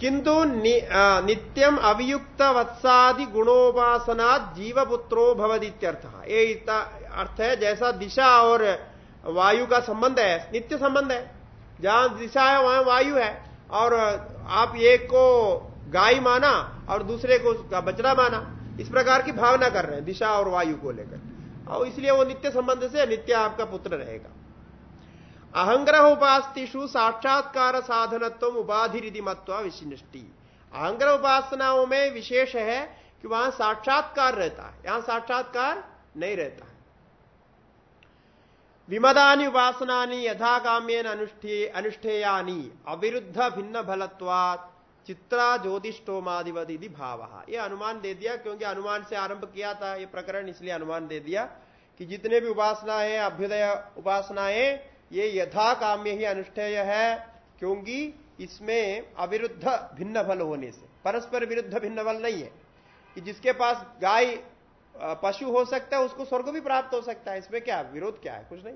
किंतु नि, नित्यम अभियुक्त वत्सादि गुणोपासना जीवपुत्रो भवदित्यर्थ। ये अर्थ है जैसा दिशा और वायु का संबंध है नित्य संबंध है। जहाँ दिशा है वहाँ वायु है। और आप एक को गाय माना और दूसरे को उसका बचड़ा माना। इस प्रकार की भावना कर रहे हैं दिशा और वायु को लेकर। और इसलिए वो नित्य संबंध से नित्य आपका पुत्र रहेगा। अहंग्रह उपास्तिषु साक्षात्कार साधनत्व उपाधि रिधि मत्वा विशिष्टि। अहंग्रह उपासनाओं में विशेष है कि वहाँ साक्षात्कार रहता है। यहाँ साक्षात्कार नहीं रहता है। विमदानी यथा काम्यन अनुष्ठेयानी। अविरुद्ध भिन्न फलत्वात् चित्रा ज्योतिषोमादिवदि भाव। ये अनुमान दे दिया, क्योंकि अनुमान से आरंभ किया था ये प्रकरण, इसलिए अनुमान दे दिया कि जितने भी उपासना है, अभ्युदय उपासनाएँ, ये यथा काम्य ही अनुष्ठेय है, क्योंकि इसमें अविरुद्ध भिन्न फल होने से, परस्पर विरुद्ध भिन्न फल नहीं है। कि जिसके पास गाय पशु हो सकता है, उसको स्वर्ग भी प्राप्त हो सकता है, इसमें क्या, विरोध क्या है? कुछ नहीं।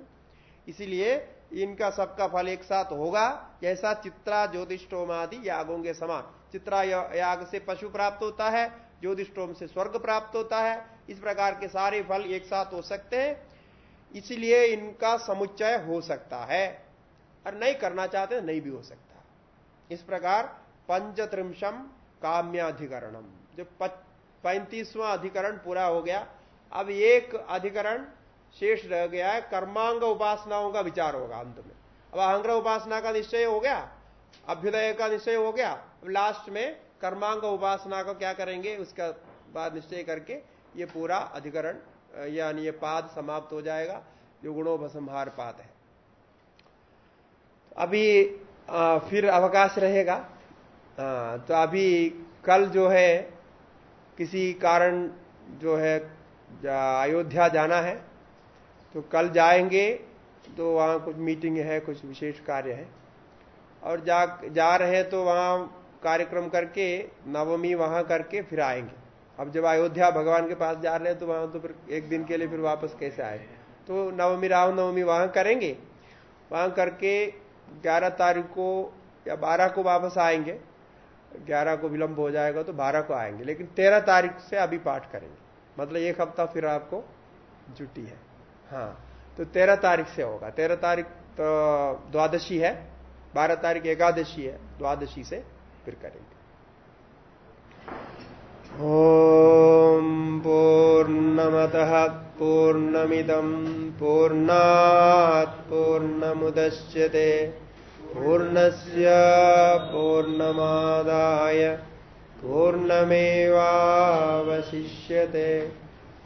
इसीलिए इनका सबका फल एक साथ होगा, जैसा चित्रा ज्योतिषोम आदि यागों के समान। चित्रा याग से पशु प्राप्त होता है ज्योतिष्टोम से स्वर्ग प्राप्त होता है। इस प्रकार के सारे फल एक साथ हो सकते हैं। इसलिए इनका समुच्चय हो सकता है। और नहीं करना चाहते नहीं भी हो सकता। इस प्रकार पंचत्रिंशम काम्याधिकरणम। जो पैंतीसवां अधिकरण पूरा हो गया। अब एक अधिकरण शेष रह गया है कर्मांग उपासनाओं का विचार होगा अंत में। अब अहंग्रह उपासना का निश्चय हो गया अभ्युदय का निश्चय हो गया अब लास्ट में कर्मांग उपासना को क्या करेंगे उसका बाद निश्चय करके ये पूरा अधिकरण यानी ये पाद समाप्त हो जाएगा जो गुणोपसंहार पाद है। अभी आ, फिर अवकाश रहेगा। आ, तो अभी कल जो है किसी कारण जो है अयोध्या जाना है। तो कल जाएँगे तो वहाँ कुछ मीटिंग है, कुछ विशेष कार्य है। और जा जा रहे हैं तो वहाँ कार्यक्रम करके, नवमी वहाँ करके फिर आएँगे। अब जब अयोध्या भगवान के पास जा रहे हैं तो वहाँ तो फिर एक दिन के लिए फिर वापस कैसे आए? तो नवमी, राम नवमी वहाँ करेंगे। वहाँ करके ग्यारह तारीख को या बारह को वापस आएँगे। ग्यारह को विलंब हो जाएगा तो बारह को आएँगे, लेकिन तेरह तारीख से अभी पाठ करेंगे। मतलब एक हफ़्ता फिर आपको जुटी है। हाँ। तो तेरह तारीख से होगा। तेरह तारीख तो द्वादशी है, बारह तारीख एकादशी है, द्वादशी से फिर करेंगे। ओम पूर्णमतः पूर्णमिदम पूर्णात् पूर्णमुदश्यते, पूर्णस्य पूर्णमादाय पूर्णमेवावशिष्यते।